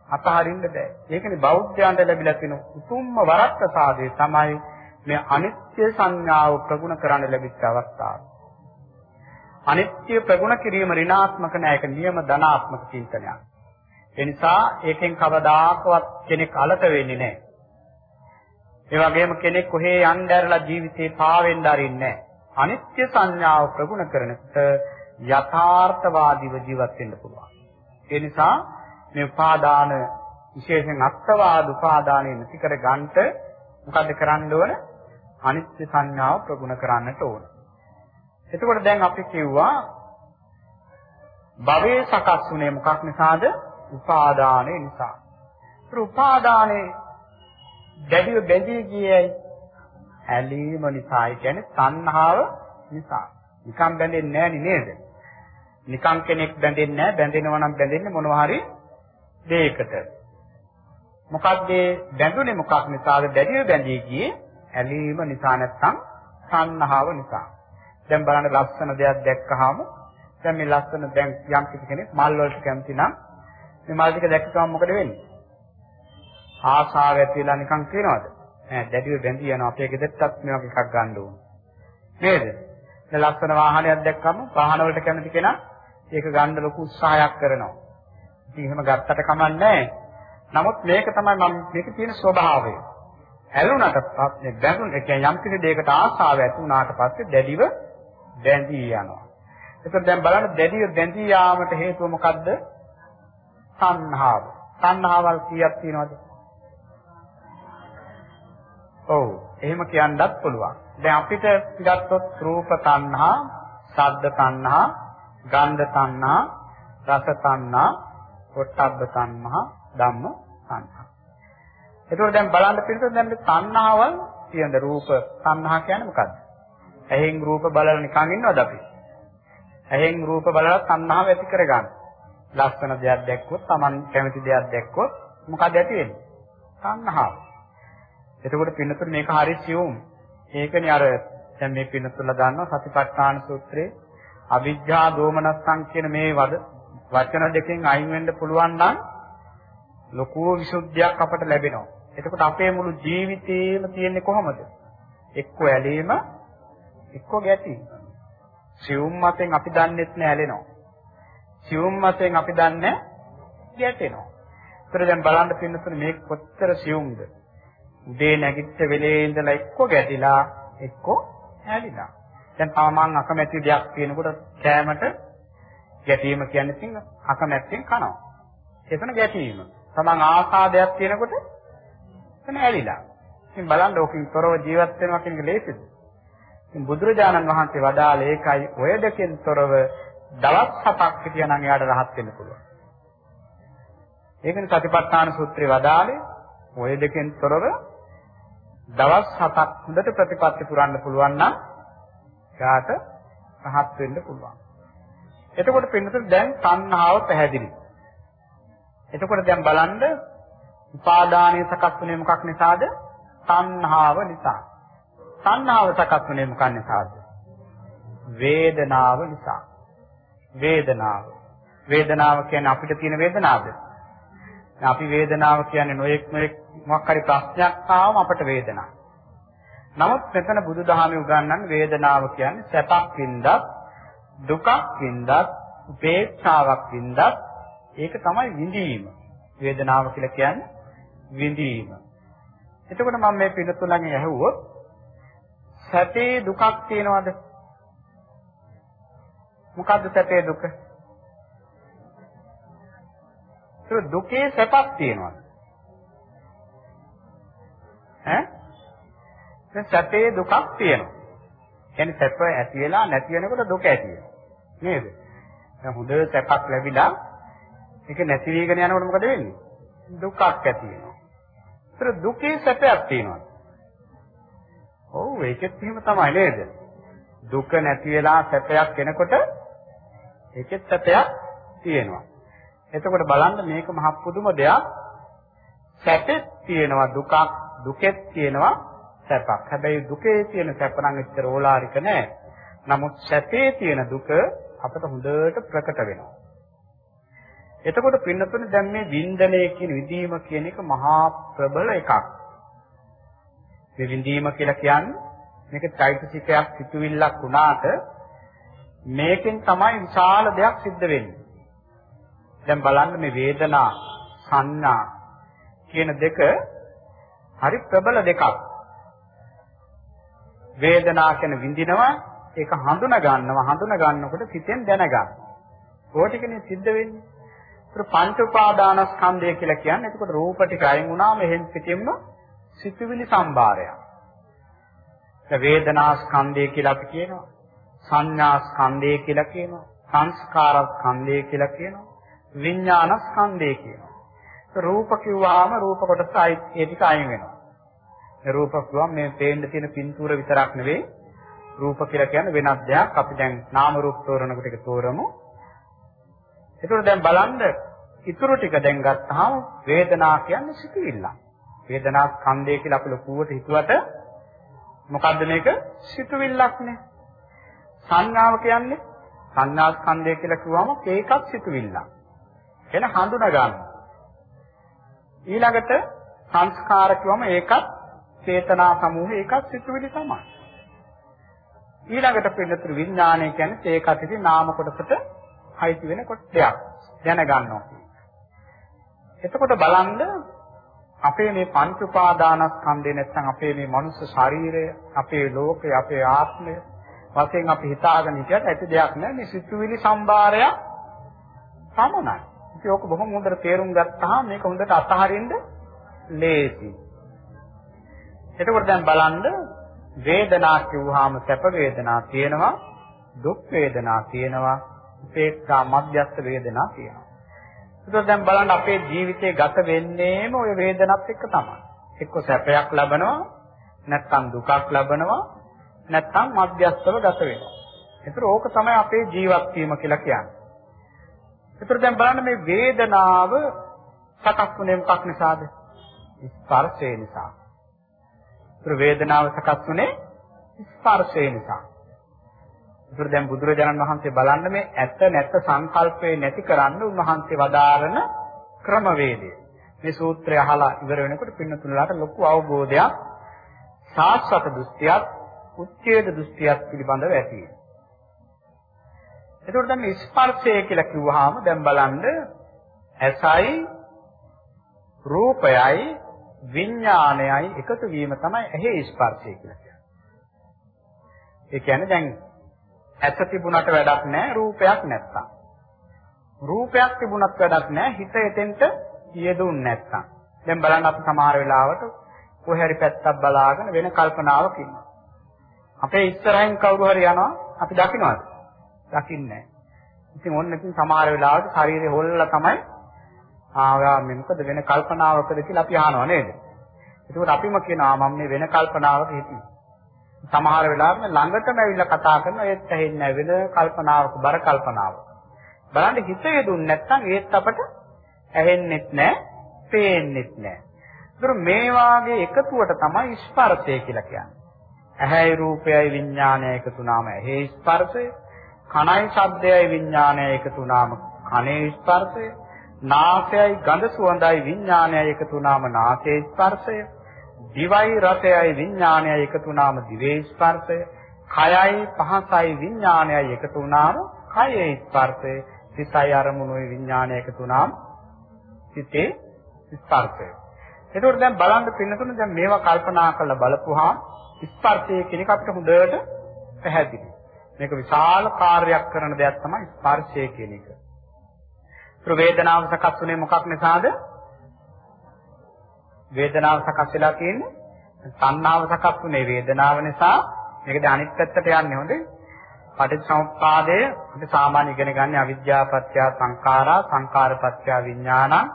අතහරින්න බෑ. ඒකනේ බෞද්ධයන්ට ලැබිලා තියෙන උතුම්ම වරක්ක සාදේ තමයි මේ අනිත්‍ය සංඥාව ප්‍රගුණ කරන්න ලැබිච්ච අවස්ථාව. අනිත්‍ය ප්‍රගුණ කිරීම ඍණාත්මක නෑ ඒක නියම ධනාත්මක චින්තනයක්. ඒ නිසා ඒකෙන් කවදාකවත් කෙනෙක් අලත වෙන්නේ නෑ. ඒ වගේම කෙනෙක් කොහේ යන්න ඇරලා ජීවිතේ පාවෙන්න අරින්නේ නෑ. අනිත්‍ය සංඥාව ප්‍රගුණ කරනකොට යථාර්ථවාදීව ජීවත් වෙන්න පුළුවන්. ඒ නිසා මේ උපාදාන විශේෂයෙන් අත්වාද උපාදානෙ නැති කර ගන්නට මොකද කරන්න ඕන? අනිත්‍ය සංඥාව ප්‍රගුණ කරන්නට ඕන. එතකොට දැන් අපි කිව්වා භවයේ සකස් වුණේ මොකක් නිසාද? උපාදානයේ නිසා. ඒ උපාදානයේ දැඩිව බැඳී ගියයි ඇලීම නිසා. ඒ කියන්නේ තණ්හාව නිසා. නිකම් බැඳෙන්නේ නැහැ නේද? නිකම් කෙනෙක් බැඳෙන්නේ නැහැ. බැඳෙනවා නම් බැඳෙන්නේ මොනවා හරි දෙයකට. මොකක්ද බැඳුනේ මොකක් නිසාද? දැඩිව බැඳී ගියේ ඇලීම නිසා නැත්නම් තණ්හාව නිසා. දැන් බලන්න ලස්සන දෙයක් දැක්කහම දැන් මේ ලස්සන දැන් යම් කිසි කෙනෙක් මල් වලට කැමති නම් මේ මල් ටික දැක්කම මොකද වෙන්නේ? ආසාව ඇතිලා නිකන් කියනවාද? ඈ දැඩිව බැඳී යනවා අපේ ගෙදරටත් මේ වගේ එකක් ගන්න ඕන. නේද? දැන් ලස්සන වාහනයක් දැක්කම වාහන වලට කැමති කෙනා ඒක ගන්න ලොකු උත්සාහයක් කරනවා. ඉතින් එහෙම ගත්තට කමන්නේ නමුත් මේක තමයි මම මේක තියෙන ස්වභාවය. ඇලුනට පස්සේ බැඳුන ඒ කියන්නේ යම් කිසි දෙයකට ආසාව ඇති වුණාට පස්සේ දැඩිව බැඳී යනවා. එතකොට දැන් බලන්න දැඩිව බැඳී යාමට හේතුව මොකද්ද? තණ්හාව. තණ්හාවල් කීයක් තියෙනවද? ඔව් එහෙම කියන්නත් පුළුවන්. දැන් අපිට ගත්තොත් රූප තණ්හා, ශබ්ද තණ්හා, ගන්ධ තණ්හා, රස තණ්හා, පොට්ටබ්බ තණ්හා, ධම්ම තණ්හා. එතකොට දැන් බලන්න පිළිතුර දැන් මේ තණ්හාවල් කියන රූප තණ්හා කියන්නේ මොකද්ද? ඇහෙන් රූප බලලා නිකන් ඉන්නවද අපි? ඇහෙන් රූප බලලා තණ්හාව ඇති කරගන්න. ලස්සන දෙයක් දැක්කොත්, Taman කැමති දෙයක් දැක්කොත් මොකද ඇති වෙන්නේ? තණ්හාව. එතකොට පින්නතුනේ මේක හරි සියුම්. ඒකනේ අර දැන් මේ පින්නතුලා දන්නවා සතිපට්ඨාන සූත්‍රයේ අවිජ්ජා දෝමනස්සං කියන මේ වද වචන දෙකෙන් අයින් වෙන්න පුළුවන් නම් ලොකු විසුද්ධියක් අපට ලැබෙනවා. එතකොට අපේ මුළු ජීවිතේම තියෙන්නේ කොහොමද? එක්ක ඇලීම, එක්ක ගැටීම. සියුම් මතෙන් අපි දන්නේත් නෑ ඇලෙනවා. සියුම් මතෙන් අපි දන්නේ ගැටෙනවා. ඒතර දැන් බලන්න පින්නතුනේ මේක කොච්චර සියුම්ද? උදේ නැගිට වෙලේ ඉඳලා එක්ක ගැටිලා එක්ක ඇලිලා. දැන් තාමන් අකමැති දෙයක් තියෙනකොට කෑමට ගැටීම කියන්නේ ඉතින් අකමැත්තෙන් කනවා. එතන ගැටීම. තමන් ආසාදයක් තියෙනකොට එතන ඇලිලා. ඉතින් බලන්න ඕකෙන් තොරව ජීවත් වෙනවා කියන එක ලේසිද? ඉතින් බුදුරජාණන් වහන්සේ වදාළ ඒකයි ඔය දෙකෙන් තොරව දවස් හතක් හිටියනම් එයාට rahat වෙන්න පුළුවන්. ඒකනේ සතිපට්ඨාන සූත්‍රයේ වදාළේ ඔය දෙකෙන් තොරව දවස් හතක් හොඳට ප්‍රතිපත්ති පුරන්න පුළුවන් නම් එයාට rahat වෙන්න පුළුවන්. එතකොට පින්නතුන් දැන් තණ්හාව පැහැදිලි. එතකොට දැන් බලන්න උපාදානීය සකස් වුනේ මොකක් නිසාද? තණ්හාව නිසා. තණ්හාව සකස් වුනේ මොකක් නිසාද? වේදනාව නිසා. වේදනාව. වේදනාව කියන්නේ අපිට තියෙන වේදනාවද? අපි වේදනාව කියන්නේ නොයෙක් නොයෙක් මොකක් හරි ප්‍රශ්නයක් ආවම අපට වේදනාවක්. නමුත් මෙතන බුදුදහමේ උගන්වන්නේ වේදනාව කියන්නේ සැපක් වින්දත් දුකක් වින්දත් උපේක්ෂාවක් වින්දත් ඒක තමයි විඳීම. වේදනාව කියලා කියන්නේ විඳීම. එතකොට මම මේ පිළිතුලගෙන් ඇහුවොත් සැපේ දුකක් තියනවද? මොකද්ද සැපේ දුක? ඒක දුකේ සැපක් තියනවද? ඈ? දැන් සැපේ දුකක් තියෙනවා. කියන්නේ සැප ඇති වෙලා නැති වෙනකොට දුක ඇති වෙනවා. නේද? දැන් හොඳ සැපක් ලැබිලා ඒක නැති වෙගෙන යනකොට මොකද වෙන්නේ? දුකක් ඇති වෙනවා. ඒතර දුකේ සැපයක් තියෙනවා. ඔව් ඒකෙත් එහෙම තමයි නේද? දුක නැති වෙලා සැපයක් එනකොට ඒකෙත් සැපයක් තියෙනවා. එතකොට බලන්න මේක මහ පුදුම දෙයක්. සැපෙත් තියෙනවා දුකක්, දුකෙත් තියෙනවා සැපක්. හැබැයි දුකේ තියෙන සැප නම් එච්චර ඕලාරික නෑ. නමුත් සැපේ තියෙන දුක අපට හොඳට ප්‍රකට වෙනවා. එතකොට පින්නතුනේ දැන් මේ වින්දනය කියන විදීම කියන එක මහා ප්‍රබල එකක්. මේ විඳීම කියලා කියන්නේ මේක চৈতසිකයක් සිතුවිල්ලක් වුණාට මේකෙන් තමයි විශාල දෙයක් සිද්ධ වෙන්නේ. දැන් බලන්න මේ වේදනා සංඥා කියන දෙක හරි ප්‍රබල දෙකක්. වේදනා කියන විඳිනවා ඒක හඳුනා ගන්නවා හඳුනා ගන්නකොට සිතෙන් දැනගන්න. ඕක ටිකනේ සිද්ධ වෙන්නේ. ඒත් පංච උපාදානස්කන්ධය කියලා කියන්නේ එතකොට රූප ටික අයින් වුණාම එහෙන් පිටින්ම සිතුවිලි සම්භාරයක්. ඒ වේදනා ස්කන්ධය කියලා අපි කියනවා. සංඥා ස්කන්ධය කියලා කියනවා. සංස්කාර ස්කන්ධය කියලා කියනවා. විඥාන ස්කන්ධය කියනවා. රූප කිව්වහම රූප කොටස ඒ ටික අයින් වෙනවා. මේ රූප කිව්වම මේ පේන්න තියෙන පින්තූර විතරක් නෙවෙයි රූප කියලා කියන්නේ වෙනත් දෙයක්. අපි දැන් නාම රූප තෝරනකොට ඒක තෝරමු. ඒතකොට දැන් බලන්න ඉතුරු ටික දැන් ගත්තාම වේදනා කියන්නේ සිතුවිල්ල. වේදනා ස්කන්ධය කියලා අපි ලකුවට හිතුවට මොකද්ද මේක? සිතුවිල්ලක් නේ. සංඥාව කියන්නේ සංඥා ස්කන්ධය කියලා කිව්වම ඒකත් සිතුවිල්ලක්. එන හඳුනා ගන්න. ඊළඟට සංස්කාර කිව්වම ඒකත් චේතනා සමූහය ඒකත් සිතුවිලි තමයි. ඊළඟට පිළිතුරු විඥානය කියන්නේ ඒකත් ඉතින් නාම කොටසට අයිති වෙන කොටයක් දැනගන්නවා. එතකොට බලන්න අපේ මේ පංච උපාදානස්කන්ධය නැත්නම් අපේ මේ මනුස්ස ශරීරය, අපේ ලෝකය, අපේ ආත්මය වශයෙන් අපි හිතාගෙන හිටියට ඇති දෙයක් නෑ මේ සිතුවිලි සම්භාරය සමනයි. ඉතින් ඕක බොහොම හොඳට තේරුම් ගත්තාම මේක හොඳට අතහරින්න ලේසි. එතකොට දැන් බලන්න වේදනා කිව්වහම සැප වේදනා තියෙනවා, දුක් වේදනා තියෙනවා, උපේක්ෂා මධ්‍යස්ථ වේදනා තියෙනවා. ඒකෝ දැන් බලන්න අපේ ජීවිතේ ගත වෙන්නේම ওই වේදනත් එක්ක තමයි. එක්ක සැපයක් ලබනවා, නැත්නම් දුකක් ලබනවා, නැත්නම් මධ්‍යස්ථව ගත වෙනවා. ඒතර ඕක තමයි අපේ ජීවත් වීම කියලා කියන්නේ. ඒතර දැන් බලන්න මේ වේදනාව සකස් වුනේ මොකක් නිසාද? ස්පර්ශය නිසා. ඒතර වේදනාව සකස් වුනේ ස්පර්ශය නිසා. ඒතර දැන් බුදුරජාණන් වහන්සේ බලන්න මේ ඇත්ත නැත්ත සංකල්පේ නැති කරන්න උන්වහන්සේ වදාරන ක්‍රමවේදය. මේ සූත්‍රය අහලා ඉවර වෙනකොට පින්නතුලට ලොකු අවබෝධයක් සාස්වත දෘෂ්ටියක් උච්ඡේද දෘෂ්ටියක් පිළිබඳව ඇති වෙනවා. එතකොට දැන් මේ ස්පර්ශය කියලා කිව්වහම දැන් බලන්න ඇසයි රූපයයි විඥානයයි එකතු වීම තමයි ඇහි ස්පර්ශය කියලා කියන්නේ. ඒ කියන්නේ දැන් ඇස තිබුණට වැඩක් නැහැ රූපයක් නැත්තම්. රූපයක් තිබුණත් වැඩක් නැහැ හිත එතෙන්ට යෙදුන්නේ නැත්තම්. දැන් බලන්න අපි සමහර වෙලාවට කොහේ හරි පැත්තක් බලාගෙන වෙන කල්පනාවක් ඉන්නවා. අපේ ඉස්සරහින් කවුරු හරි යනවා අපි දකින්නවද? දකින්නේ නැහැ. ඉතින් ඔන්න ඉතින් සමහර වෙලාවට ශරීරය හොල්ලලා තමයි ආවා මේ මොකද වෙන කල්පනාවකද කියලා අපි අහනවා නේද? ඒකෝට අපිම කියනවා මම මේ වෙන කල්පනාවක හිටියේ. සමහර වෙලාවට ළඟටම ඇවිල්ලා කතා කරනවා ඒත් ඇහෙන්නේ වෙන කල්පනාවක බර කල්පනාවක. බලන්න හිත යෙදුන්නේ නැත්නම් ඒත් අපට ඇහෙන්නෙත් නැහැ, පේන්නෙත් නැහැ. ඒතර මේ වාගේ එකතුවට තමයි ස්පර්ශය කියලා කියන්නේ. ඇහැයි රූපයයි විඥානයයි එකතු වුණාම ඇහි ස්පර්ශය, කනයි ශබ්දයයි විඥානයයි එකතු වුණාම කනේ ස්පර්ශය, නාසයයි ගඳ සුවඳයි විඥානයයි එකතු වුණාම නාසයේ ස්පර්ශය, දිවයි රසයයි විඥානයයි එකතු වුණාම දිවේ ස්පර්ශය, කයයි පහසයි විඥානයයි එකතු වුණාම කයේ ස්පර්ශය, සිතයි අරමුණුයි විඥානය එකතු වුණාම සිතේ ස්පර්ශය. එතකොට දැන් බලන්න පින්නතුනේ දැන් මේවා කල්පනා කරලා බලපුවාම ස්පර්ශය කියන එක අපිට හොඳට පැහැදිලි. මේක විශාල කාර්යයක් කරන දෙයක් තමයි ස්පර්ශය කියන එක. ඒතර වේදනාව සකස් වුනේ මොකක් නිසාද? වේදනාව සකස් වෙලා තියෙන්නේ. සංනාව සකස් වුනේ වේදනාව නිසා. මේකද අනිත් පැත්තට යන්නේ හොඳේ. පටිච්චසමුප්පාදය අපි සාමාන්‍ය ඉගෙන ගන්න අවිද්‍යාව පත්‍ය සංඛාරා සංඛාර පත්‍ය විඥානං.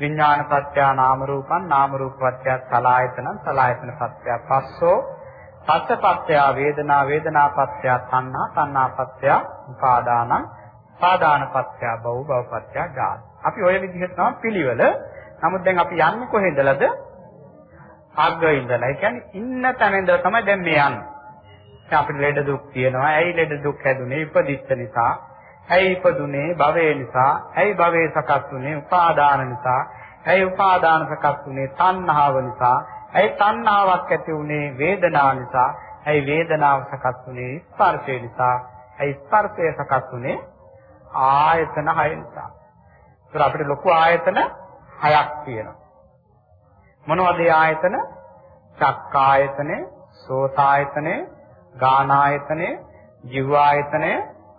විඥාන පත්‍ය නාම රූපං නාම රූප පත්‍ය සලායතනං. සලායතන පත්‍ය පස්සෝ. පස්ස පත්‍ය වේදනා වේදනා පත්‍ය තණ්හා තණ්හා පත්‍ය උපාදානං. උපාදාන පත්‍ය භව භව පත්‍ය ජාත. අපි ওই විදිහට තමයි පිළිවෙල නමුත් දැන් අපි යන්නේ කොහෙන්දලද අග්ග ඉඳලා ඒ කියන්නේ ඉන්න තැන ඉඳලා තමයි දැන් මේ යන්නේ අපිට ලෙඩ දුක් තියෙනවා. ඇයි ලෙඩ දුක් හැදුනේ? ඉපදිච්ච නිසා. ඇයි ඉපදුනේ? භවය නිසා. ඇයි භවය සකස් වුනේ? උපාදාන නිසා. ඇයි උපාදාන සකස් වුනේ? තණ්හාව නිසා. ඇයි තණ්හාවක් ඇති වුනේ? වේදනාව නිසා. ඇයි වේදනාව සකස් වුනේ? ස්පර්ශය නිසා. ඇයි ස්පර්ශය සකස් වුනේ? ආයතන හය නිසා. ඒතර අපිට ලොකු ආයතන හයක් තියෙනවා. මොනවද ඒ ආයතන? චක්කායතනේ, සෝතායතනේ, ගානායතනය, ජීවායතනය,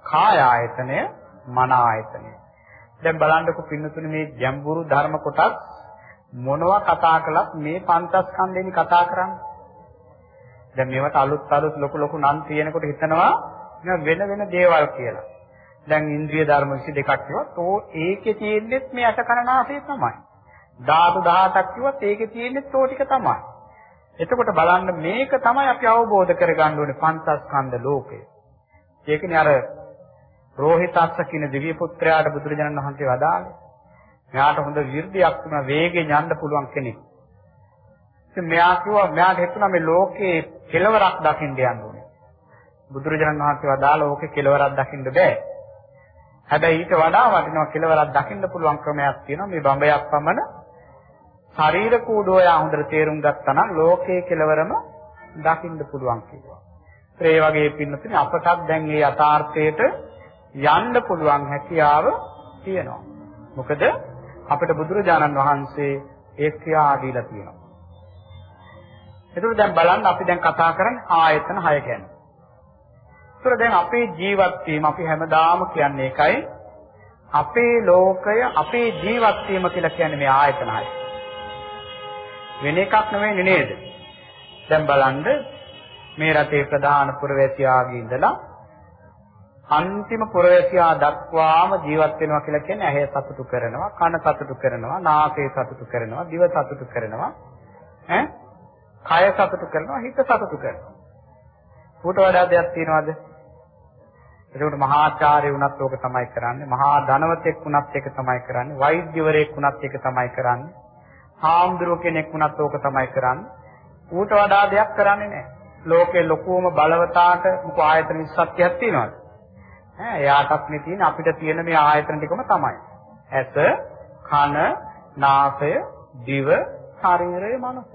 කායායතනය, මන ආයතනය. දැන් බලන්නකො පින්නතුනේ මේ ගැඹුරු ධර්ම කොටස් මොනවා කතා කළත් මේ පංචස්කන්ධෙනි කතා කරන්නේ. දැන් මේවට අලුත් අලුත් ලොකු ලොකු නම් තියෙනකොට හිතනවා වෙන වෙන දේවල් කියලා. දැන් ඉන්ද්‍රිය ධර්ම 22ක් කිව්වොත් ඕ ඒකේ තියෙන්නේ මේ අට කරනාසේ තමයි. ධාතු 18ක් කිව්වොත් ඒකේ තියෙන්නේ ඕ ටික තමයි. එතකොට බලන්න මේක තමයි අපි අවබෝධ කරගන්න ඕනේ පංචස්කන්ධ ලෝකය. ඒකනේ අර රෝහිතස්ස කියන දිව්‍ය පුත්‍රයාට බුදුරජාණන් වහන්සේ වදාළේ. මෙයාට හොඳ විර්ධියක් තුන වේගෙන් යන්න පුළුවන් කෙනෙක්. ඉතින් මෙයා කිව්වා මෙයාට හිතුණා මේ ලෝකේ කෙලවරක් දකින්න යන්න ඕනේ. බුදුරජාණන් වහන්සේ වදාළ ඕකේ කෙලවරක් දකින්න බෑ. හැබැයි ඊට වඩා වටිනවා කෙලවරක් දකින්න පුළුවන් ක්‍රමයක් තියෙනවා මේ බඹයක් පමණ ශරීර කූඩෝ යා හොඳට තේරුම් ගත්තා නම් ලෝකයේ කෙලවරම දකින්න පුළුවන් කිව්වා. ඒ වගේ පින්නතුනේ අපටත් දැන් මේ යථාර්ථයට යන්න පුළුවන් හැකියාව තියෙනවා. මොකද අපිට බුදුරජාණන් වහන්සේ ඒ ක්‍රියා දීලා තියෙනවා. එතකොට දැන් බලන්න අපි දැන් කතා කරන්නේ ආයතන 6 ගැන. ඒතර දැන් අපේ ජීවත් වීම අපි හැමදාම කියන්නේ ඒකයි අපේ ලෝකය අපේ ජීවත් වීම කියලා කියන්නේ මේ ආයතන 6. වෙන එකක් නෙවෙයි නේද? දැන් බලන්න මේ රටේ ප්‍රධාන පුරවැසියාගේ ඉඳලා අන්තිම පුරවැසියා දක්වාම ජීවත් වෙනවා කියලා කියන්නේ ඇහැ සතුටු කරනවා, කන සතුටු කරනවා, නාසය සතුටු කරනවා, දිව සතුටු කරනවා, ඈ කය සතුටු කරනවා, හිත සතුටු කරනවා. ඌට වඩා දෙයක් තියනවද? එතකොට මහාචාර්ය වුණත් ඕක තමයි කරන්නේ. මහා ධනවතෙක් වුණත් ඒක තමයි කරන්නේ. වෛද්‍යවරයෙක් වුණත් ඒක තමයි කරන්නේ. හාමුදුරුව කෙනෙක් වුණත් ඕක තමයි කරන්නේ. ඌට වඩා දෙයක් කරන්නේ නැහැ. ලෝකේ ලොකුම බලවතාට මොකෝ ආයතන 27ක් තියෙනවද? ඈ එයාටත් මේ තියෙන අපිට තියෙන මේ ආයතන ටිකම තමයි. ඇස, කන, නාසය, දිව, ශරීරය, මනස.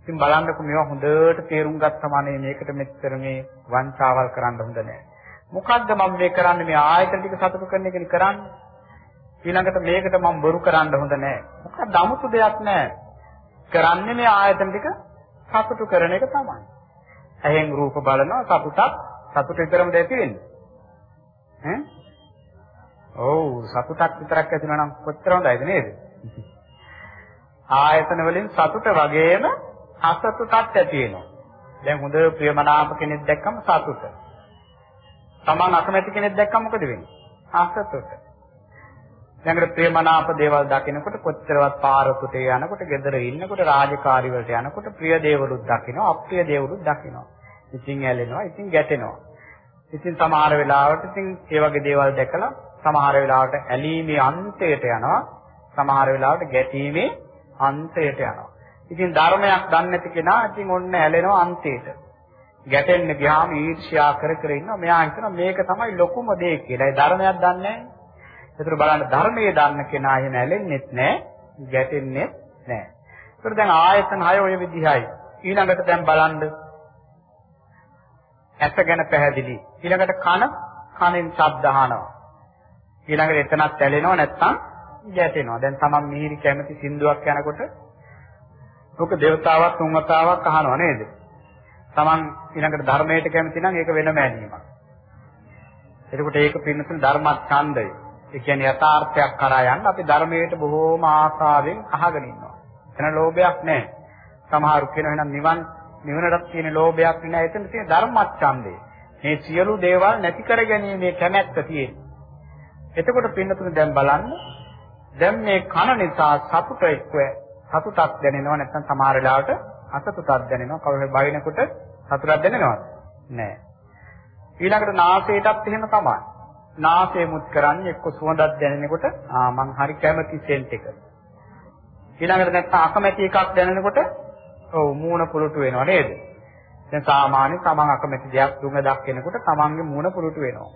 ඉතින් බලන්නකො මේවා හොඳට තේරුම් ගත්තම අනේ මේකට මෙච්චර මේ වංචාවල් කරන්න හොඳ නැහැ. මොකද්ද මම මේ කරන්නේ මේ ආයතන ටික සතුටු කරන එකනේ කරන්නේ. ඊළඟට මේකට මම බොරු කරන්න හොඳ නැහැ. මොකක්ද 아무තු දෙයක් නැහැ. කරන්නේ මේ ආයතන ටික සතුටු කරන එක තමයි. ඇහෙන් රූප බලනවා සතුටක් සතුට විතරමද ඇති වෙන්නේ. ඈ? ඔව් සතුටක් විතරක් ඇති වෙනවා නම් කොච්චර හොඳයිද නේද? ආයතන වලින් සතුට වගේම අසතුටක් ඇති වෙනවා. දැන් හොඳ ප්‍රියමනාප කෙනෙක් දැක්කම සතුට. Taman අකමැති කෙනෙක් දැක්කම මොකද වෙන්නේ? අසතුට. ළඟට ප්‍රියමනාප දේවල් දකිනකොට කොච්චරවත් පාරකුටේ යනකොට ගෙදර ඉන්නකොට රාජකාරි වලට යනකොට ප්‍රිය දේවලුත් දකිනවා අප්‍රිය දේවලුත් දකිනවා. ඉතින් ඇලෙනවා, ඉතින් ගැටෙනවා. ඉතින් සමහර වෙලාවට ඉතින් ඒ වගේ දේවල් දැකලා සමහර වෙලාවට ඇලීමේ අන්තයට යනවා. සමහර වෙලාවට ගැටීමේ අන්තයට යනවා. ඉතින් ධර්මයක් දන්නේ නැති කෙනා ඉතින් ඔන්න ඇලෙනවා අන්තයට. ගැටෙන්න ගියාම ඊර්ෂ්‍යා කර කර ඉන්නවා. මෙයා හිතනවා මේක තමයි ලොකුම දේ කියලා. ඒ ධර්මයක් දන්නේ නැහැ. ඒතර බලන්න ධර්මයේ දන්න කෙනා එහෙම ඇලෙන්නෙත් නැහැ, ගැටෙන්නෙත් නැහැ. ඒතර දැන් ආයතන 6 ඔය විදිහයි. ඊළඟට දැන් බලන්න ඇස ගැන පැහැදිලි. ඊළඟට කන කනෙන් ශබ්ද අහනවා. ඊළඟට එතනත් ඇලෙනවා නැත්නම් ගැටෙනවා. දැන් තමන් මිහිරි කැමති සින්දුවක් යනකොට ඔක దేవතාවක් තුන්වතාවක් අහනවා නේද? තමන් ඊළඟට ධර්මයට කැමති නම් ඒක වෙනම ඇලීමක්. එතකොට ඒක පින්නතුන ධර්මච්ඡන්දය. ඒ කියන්නේ යථාර්ථයක් කරා යන්න අපි ධර්මයට බොහෝම ආසාවෙන් අහගෙන ඉන්නවා. එතන ලෝභයක් නැහැ. සමහරු කියනවා එහෙනම් නිවන් නිවනටත් තියෙන ලෝභයක් නෑ. එතන තියෙන ධර්මච්ඡන්දය. මේ සියලු දේවල් නැති කර ගැනීමේ කැමැත්ත තියෙන. එතකොට පින්නතුන දැන් බලන්න දැන් මේ කන නිසා සතුට එක්ක සතුටක් දැනෙනවා නැත්නම් සමහර වෙලාවට අසතුටක් දැනෙනවා. කවුරු හරි බයිනකොට සතුටක් දැනෙනවද? නෑ. ඊළඟට නාසයටත් එහෙම තමයි. නාසය මුත් කරන්නේ එක්ක සුවඳක් දැනෙනකොට ආ මං හරි කැමති සෙන්ට් එක. ඊළඟට නැත්නම් අකමැති එකක් දැනෙනකොට ඔව් මූණ පුරුටු වෙනවා නේද? දැන් සාමාන්‍ය තමන් අකමැති දෙයක් දුඟ දක්වනකොට තමන්ගේ මූණ පුරුටු වෙනවා.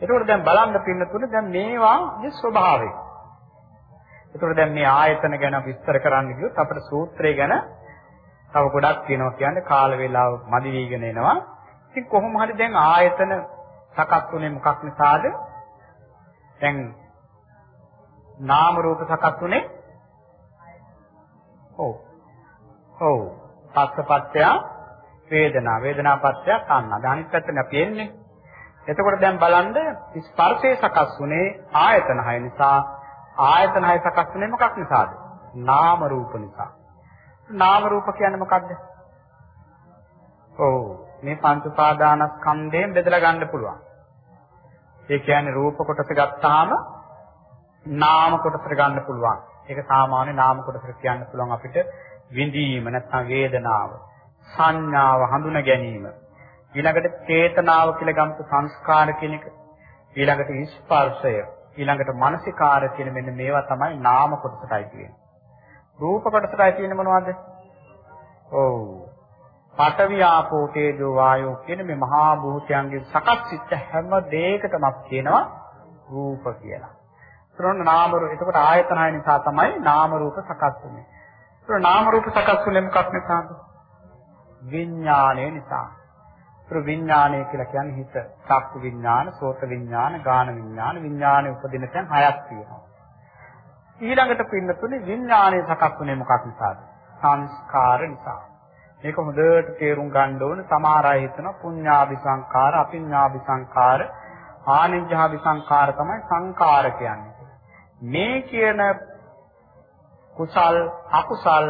එතකොට දැන් බලන්න පින්නතුනේ දැන් මේවාගේ ස්වභාවය. එතකොට දැන් මේ ආයතන ගැන විස්තර කරන්න ගියොත් අපිට සූත්‍රය ගැන තව ගොඩක් තියෙනවා කියන්නේ කාල වේලාව මදි වීගෙන එනවා. ඉතින් කොහොම හරි දැන් ආයතන සකස් වුනේ මොකක් නිසාද? දැන් නාම රූප සකස් වුනේ ඔව්. ඔව්. පස්සපත්‍ය වේදනා වේදනාපත්‍ය කන්න. අනිත් පැත්තනේ අපි එන්නේ. එතකොට දැන් බලන්න ස්පර්ශය සකස් වුනේ ආයතන හය නිසා ආයතන හය සකස් වුනේ මොකක් නිසාද? නාම රූප නිසා. නාම රූප කියන්නේ මොකද්ද? ඔව් මේ පංච උපාදානස්කන්ධයෙන් බෙදලා ගන්න පුළුවන්. ඒ කියන්නේ රූප කොටස ගත්තාම නාම කොටසට ගන්න පුළුවන්. ඒක සාමාන්‍ය නාම කොටසට කියන්න පුළුවන් අපිට විඳීම නැත්නම් වේදනාව, සංඥාව හඳුන ගැනීම. ඊළඟට චේතනාව කියලා ගමු සංස්කාර කියන එක. ඊළඟට ස්පර්ශය, ඊළඟට මානසිකාර කියන මෙන්න මේවා තමයි නාම කොටසටයි තියෙන්නේ. රූප කොටසටයි තියෙන්නේ මොනවද? ඔව්. පඨවි ආපෝ තේජෝ වායෝ කියන මේ මහා භූතයන්ගේ සකස් සිත් හැම දෙයකටම කියනවා රූප කියලා. ඒතරොන්න නාම රූප. එතකොට ආයතන හය නිසා තමයි නාම රූප සකස් වෙන්නේ. ඒතර නාම රූප සකස් වෙන්නේ මොකක් නිසාද? විඥානය නිසා. ඒතර විඥානය කියලා කියන්නේ හිත. චක්කු විඥාන, සෝත විඥාන, ගාන විඥාන, විඥානයේ උපදින තැන් හයක් තියෙනවා. ඊළඟට පින්නතුනේ විඥානය සකස් වෙන්නේ මොකක් නිසාද? සංස්කාර නිසා. මේක හොඳට තේරුම් ගන්න ඕන. සමහර අය හිතනවා පුඤ්ඤාභි සංඛාර, අපිඤ්ඤාභි සංඛාර, ආනිජ්ජාභි සංඛාර තමයි සංඛාර කියන්නේ. මේ කියන කුසල්, අකුසල්,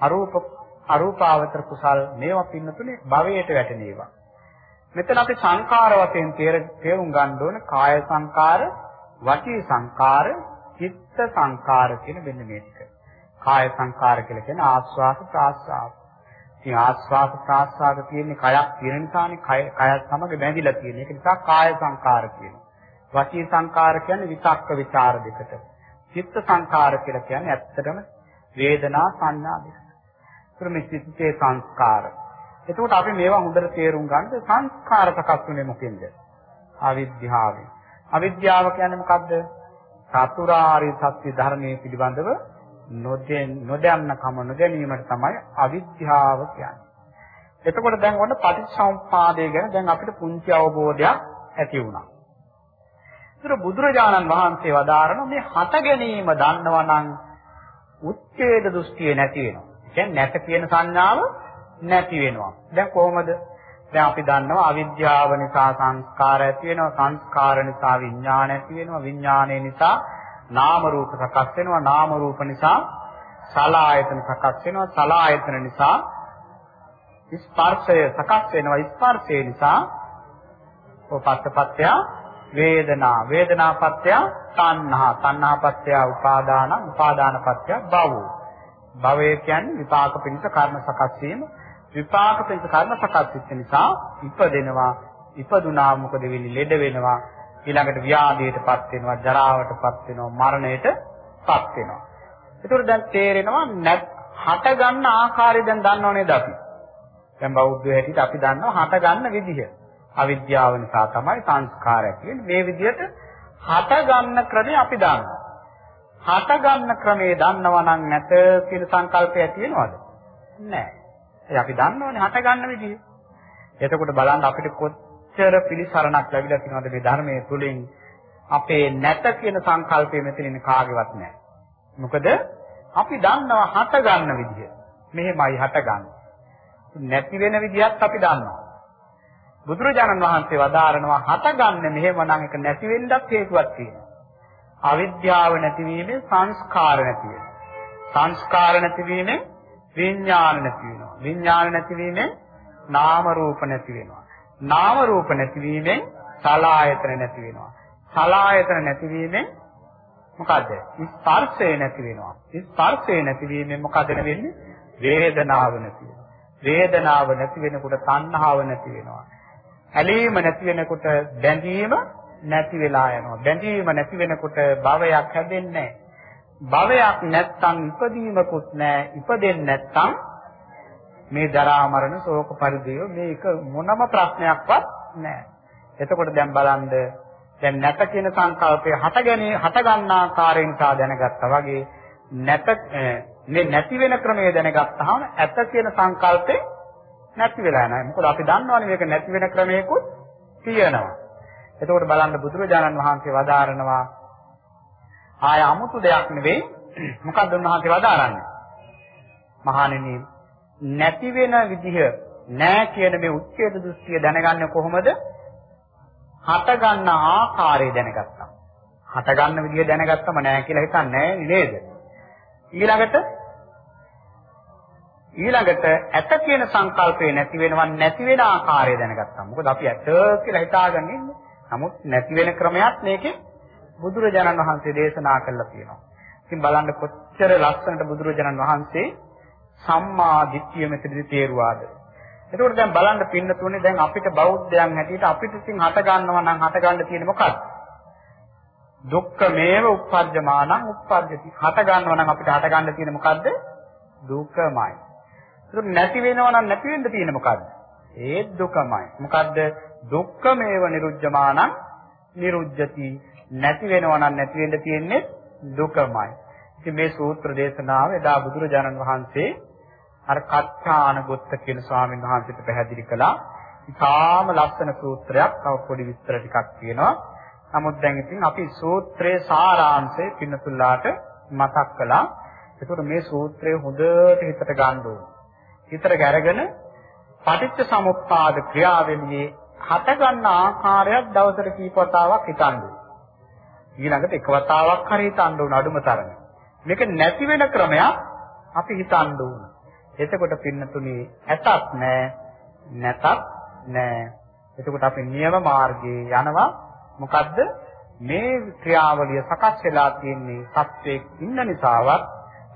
අරූප අරූපාවතර කුසල් මේවා පින්නතුනේ භවයට වැටෙන ඒවා. මෙතන අපි සංඛාර වශයෙන් තේරුම් ගන්න ඕන කාය සංඛාර, වචී සංඛාර, චිත්ත සංඛාර කියන මෙන්න මේ ටික. කාය සංඛාර කියලා කියන්නේ ආස්වාස ප්‍රාස්වාස. ඉතින් ආස්වාද ප්‍රාස්වාද තියෙන්නේ කයක් තියෙන නිසානේ කය කයත් සමග බැඳිලා තියෙන්නේ. ඒක නිසා කාය සංකාර කියනවා. වචී සංකාර කියන්නේ විතක්ක ਵਿਚාර දෙකට. චිත්ත සංකාර කියලා කියන්නේ ඇත්තටම වේදනා සංඥා දෙක. ඒතර මේ චිත්තේ සංස්කාර. එතකොට අපි මේවා හොඳට තේරුම් ගන්න සංස්කාර සකස් වෙන්නේ මොකෙන්ද? අවිද්‍යාවෙන්. අවිද්‍යාව කියන්නේ මොකද්ද? චතුරාර්ය සත්‍ය ධර්මයේ පිළිබඳව නොදෙන් නොදන්නකම නොදැනීමට තමයි අවිද්‍යාව කියන්නේ. එතකොට දැන් ඔන්න පටිච්චසමුප්පාදය ගැන දැන් අපිට පුංචි අවබෝධයක් ඇති වුණා. ඒතර බුදුරජාණන් වහන්සේ වදාරන මේ හට ගැනීම දන්නවා නම් උච්ඡේද දෘෂ්ටිය නැති වෙනවා. කියන්නේ නැත කියන සංඥාව නැති වෙනවා. දැන් කොහොමද? දැන් අපි දන්නවා අවිද්‍යාව නිසා සංස්කාර ඇති වෙනවා සංස්කාර නිසා විඥාන ඇති වෙනවා විඥානය නිසා නාම රූප සකස් වෙනවා. නාම රූප නිසා සලආයතන සකස් වෙනවා. සලආයතන නිසා ස්පර්ශය සකස් වෙනවා. ස්පර්ශය නිසා උපස්සපත්‍ය වේදනා. වේදනාපත්‍ය තණ්හා. තණ්හාපත්‍ය උපාදාන උපාදානපත්‍ය භව. භවය කියන්නේ විපාක පිණිස කර්ම සකස් වීම. විපාක පිණිස කර්ම සකස් වෙච්ච නිසා ඉපදෙනවා. ඉපදුනා මොකද වෙන්නේ? ලෙඩ වෙනවා. ඊළඟට ව්‍යාධියටපත් වෙනවා ජරාවටපත් වෙනවා මරණයටපත් වෙනවා. ඒතකොට දැන් තේරෙනවා හට ගන්න ආකාරය දැන් දන්නව නේද අපි? දැන් බෞද්ධ හැටියට අපි දන්නවා හට ගන්න විදිහ අවිද්‍යාව නිසා තමයි සංස්කාරය කියන්නේ. මේ විදිහට හට ගන්න ක්‍රමය අපි දන්නවා. හට ගන්න ක්‍රමේ දන්නවා නම් නැත කියන සංකල්පය තියෙනවද නැහැ. ඒ අපි දන්නවනේ හට ගන්න විදිය. එතකොට බලන්න අපිට කොච්චර පිළිසරණක් ලැබිලා තියෙනවද මේ ධර්මයේ තුලින් අපේ නැත කියන සංකල්පය මෙතනින් කාගේවත් නැහැ. මොකද අපි දන්නවා හට ගන්න විදිය. මෙහෙමයි හට ගන්න. නැති වෙන විදියත් අපි දන්නවා. බුදුරජාණන් වහන්සේ වදාරනවා හටගන්නේ මෙහෙමනම් ඒක නැති වෙන්නත් හේතුවක් තියෙනවා. අවිද්‍යාව නැතිවීමෙන් සංස්කාර නැති වෙනවා. සංස්කාර නැතිවීමෙන් විඥාන නැති වෙනවා. විඥාන නැතිවීමෙන් නාම රූප නැති වෙනවා. නාම රූප නැතිවීමෙන් සලායතන නැති වෙනවා. සලායතන නැතිවීමෙන් මොකද? ස්පර්ශය නැති වෙනවා. ස්පර්ශය නැතිවීමෙන් මොකද වෙන්නේ? වේදනාව නැති වෙනවා. වේදනාව නැති වෙනකොට තණ්හාව නැති වෙනවා. ඇලීම නැති වෙනකොට බැඳීම නැති වෙලා යනවා. බැඳීම නැති වෙනකොට භවයක් හැදෙන්නේ නැහැ. භවයක් නැත්තම් ඉපදීමකුත් නැහැ. ඉපදෙන්නේ නැත්තම් මේ ජරා මරණ ශෝක පරිදේව මේක මොනම ප්‍රශ්නයක්වත් නැහැ. එතකොට දැන් බලන්න දැන් නැත කියන සංකල්පය හටගැනී හට ගන්නා ආකාරයෙන් සා දැනගත්තා වගේ නැත මේ නැති වෙන ක්‍රමය දැනගත්තාම ඇත කියන සංකල්පේ නැති වෙලා නැහැ. මොකද අපි දන්නවනේ මේක නැති වෙන ක්‍රමයකුත් තියෙනවා. එතකොට බලන්න බුදුරජාණන් වහන්සේ වදාරනවා ආය 아무තු දෙයක් නෙවෙයි මොකක්ද උන්වහන්සේ වදාරන්නේ? මහණෙනි නැති වෙන විදිහ නෑ කියන මේ උච්ඡේද දෘෂ්ටිය දැනගන්නේ කොහොමද? හට ගන්න ආකාරය දැනගත්තා. හට ගන්න විදිහ දැනගත්තම නෑ කියලා හිතන්නේ නේද? ඊළඟට ඊළඟට ඇත කියන සංකල්පේ නැති වෙනවා නැති වෙන ආකාරය දැනගත්තා. මොකද අපි ඇත කියලා හිතාගෙන ඉන්නේ. නමුත් නැති වෙන ක්‍රමයක් මේකේ බුදුරජාණන් වහන්සේ දේශනා කළා තියෙනවා. ඉතින් බලන්න කොච්චර ලස්සනට බුදුරජාණන් වහන්සේ සම්මා දිට්ඨිය මෙතනදී තේරුවාද. එතකොට දැන් බලන්න පින්නතුනේ දැන් අපිට බෞද්ධයන් හැටියට අපිට ඉතින් හට ගන්නවා නම් හට ගන්න තියෙන්නේ මොකක්ද? දුක්ඛ මේව උප්පජ්ජමානං උප්පජ්ජති. හට ගන්නවා නම් අපිට හට ගන්න තියෙන්නේ මොකද්ද? දුකමයි. ඒක නැති වෙනවා නම් නැති වෙන්න තියෙන්නේ මොකද්ද? ඒ දුකමයි. මොකද්ද? දුක්ඛ මේව නිරුජ්ජමානං නිරුජ්ජති. නැති වෙනවා නම් නැති වෙන්න තියෙන්නේ දුකමයි. ඉතින් මේ සූත්‍ර දේශනාව එදා බුදුරජාණන් වහන්සේ අර කච්චානගොත්ත කියන ස්වාමීන් වහන්සේට පැහැදිලි කළා. ඉතාම ලස්සන සූත්‍රයක්. තව පොඩි විස්තර ටිකක් තියෙනවා. නමුත් දැන් ඉතින් අපි සූත්‍රයේ සාරාංශය පින්නතුල්ලාට මතක් කළා. ඒකට මේ සූත්‍රය හොඳට හිතට ගන්න ඕනේ. හිතට අරගෙන පටිච්ච සමුප්පාද ක්‍රියාවලියේ හට ගන්න ආකාරයක් දවසට කීප වතාවක් හිතන්න ඕනේ. ඊළඟට එක වතාවක් හරි හිතන්න ඕන අඩුම තරමේ. මේක නැති වෙන ක්‍රමයක් අපි හිතන්න ඕන. එතකොට පින්නතුනේ ඇතක් නැහැ නැතක් නැහැ. එතකොට අපි නියම මාර්ගයේ යනවා මොකද්ද? මේ ක්‍රියාවලිය සකස් වෙලා තියෙන්නේ සත්‍යයක් ඉන්න නිසාවත්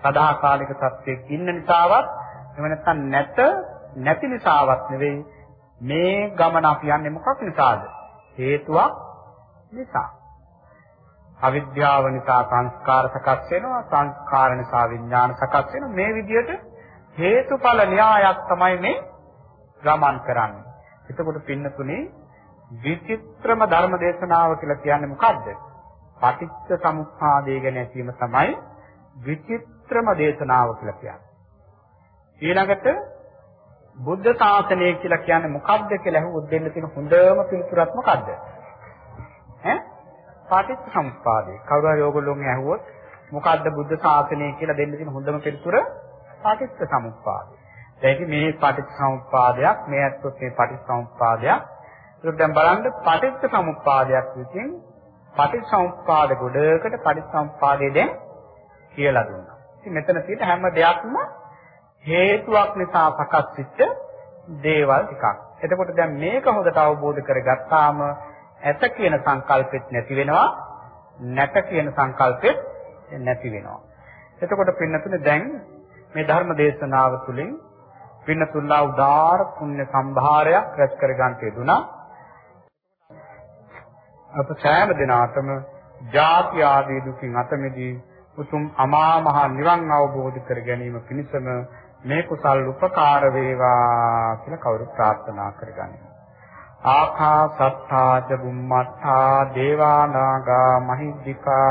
සදාකාලික සත්‍යයක් ඉන්න නිසාවත් එහෙම නැත්නම් නැත නැති නිසාවත් නෙවෙයි මේ ගමන අපි යන්නේ මොකක් නිසාද? හේතුවක් නිසා. අවිද්‍යාව නිසා සංස්කාර සකස් වෙනවා සංස්කාර නිසා විඥාන සකස් වෙනවා මේ විදිහට හේතුඵල න්‍යායක් තමයි මේ ගමන් කරන්නේ. එතකොට පින්නතුනේ විචිත්‍රම ධර්ම දේශනාව කියලා කියන්නේ මොකද්ද? පටිච්ච සමුප්පාදය ගැන ඇසීම තමයි විචිත්‍රම දේශනාව කියලා කියන්නේ. ඊළඟට බුද්ධ ශාසනය කියලා කියන්නේ මොකක්ද කියලා අහුවොත් දෙන්න තියෙන හොඳම පිළිතුරක් මොකද්ද? ඈ? පටිච්ච සමුප්පාදය. කවුරු හරි ඕගොල්ලෝගෙන් අහුවොත් මොකද්ද බුද්ධ ශාසනය කියලා දෙන්න තියෙන හොඳම පිළිතුර? පටිච්ච සමුප්පාදය. දැන් ඉතින් මේ පටිච්ච සමුප්පාදයක් මේ අත්ොත් මේ පටිච්ච සමුප්පාදයක්. ඒක දැන් බලන්න පටිච්ච සමුප්පාදයක් විසින් පටිච්ච සමුප්පාද ගොඩකට පටිච්ච සමුප්පාදය දැන් කියලා දුන්නා. ඉතින් මෙතන තියෙන හැම දෙයක්ම හේතුවක් නිසා සකස් වෙච්ච දේවල් ටිකක්. එතකොට දැන් මේක හොඳට අවබෝධ කරගත්තාම ඇත කියන සංකල්පෙත් නැති වෙනවා නැත කියන සංකල්පෙත් නැති වෙනවා. එතකොට පින්නතුනේ දැන් මේ ධර්ම දේශනාව තුළින් පින්නතුල්ලා උදාාර පුණ්‍ය සම්භාරයක් රැස් කර ගන්නට යෙදුනා. අප සෑම දිනාටම ජාති ආදී දුකින් අත මිදී උතුම් අමා මහ නිවන් අවබෝධ කර ගැනීම පිණිසම මේ කුසල් උපකාර වේවා කියලා කවුරු ප්‍රාර්ථනා කරගනිමු. ආකාසත්තා ච බුම්මත්තා දේවා නාග මහිද්దికා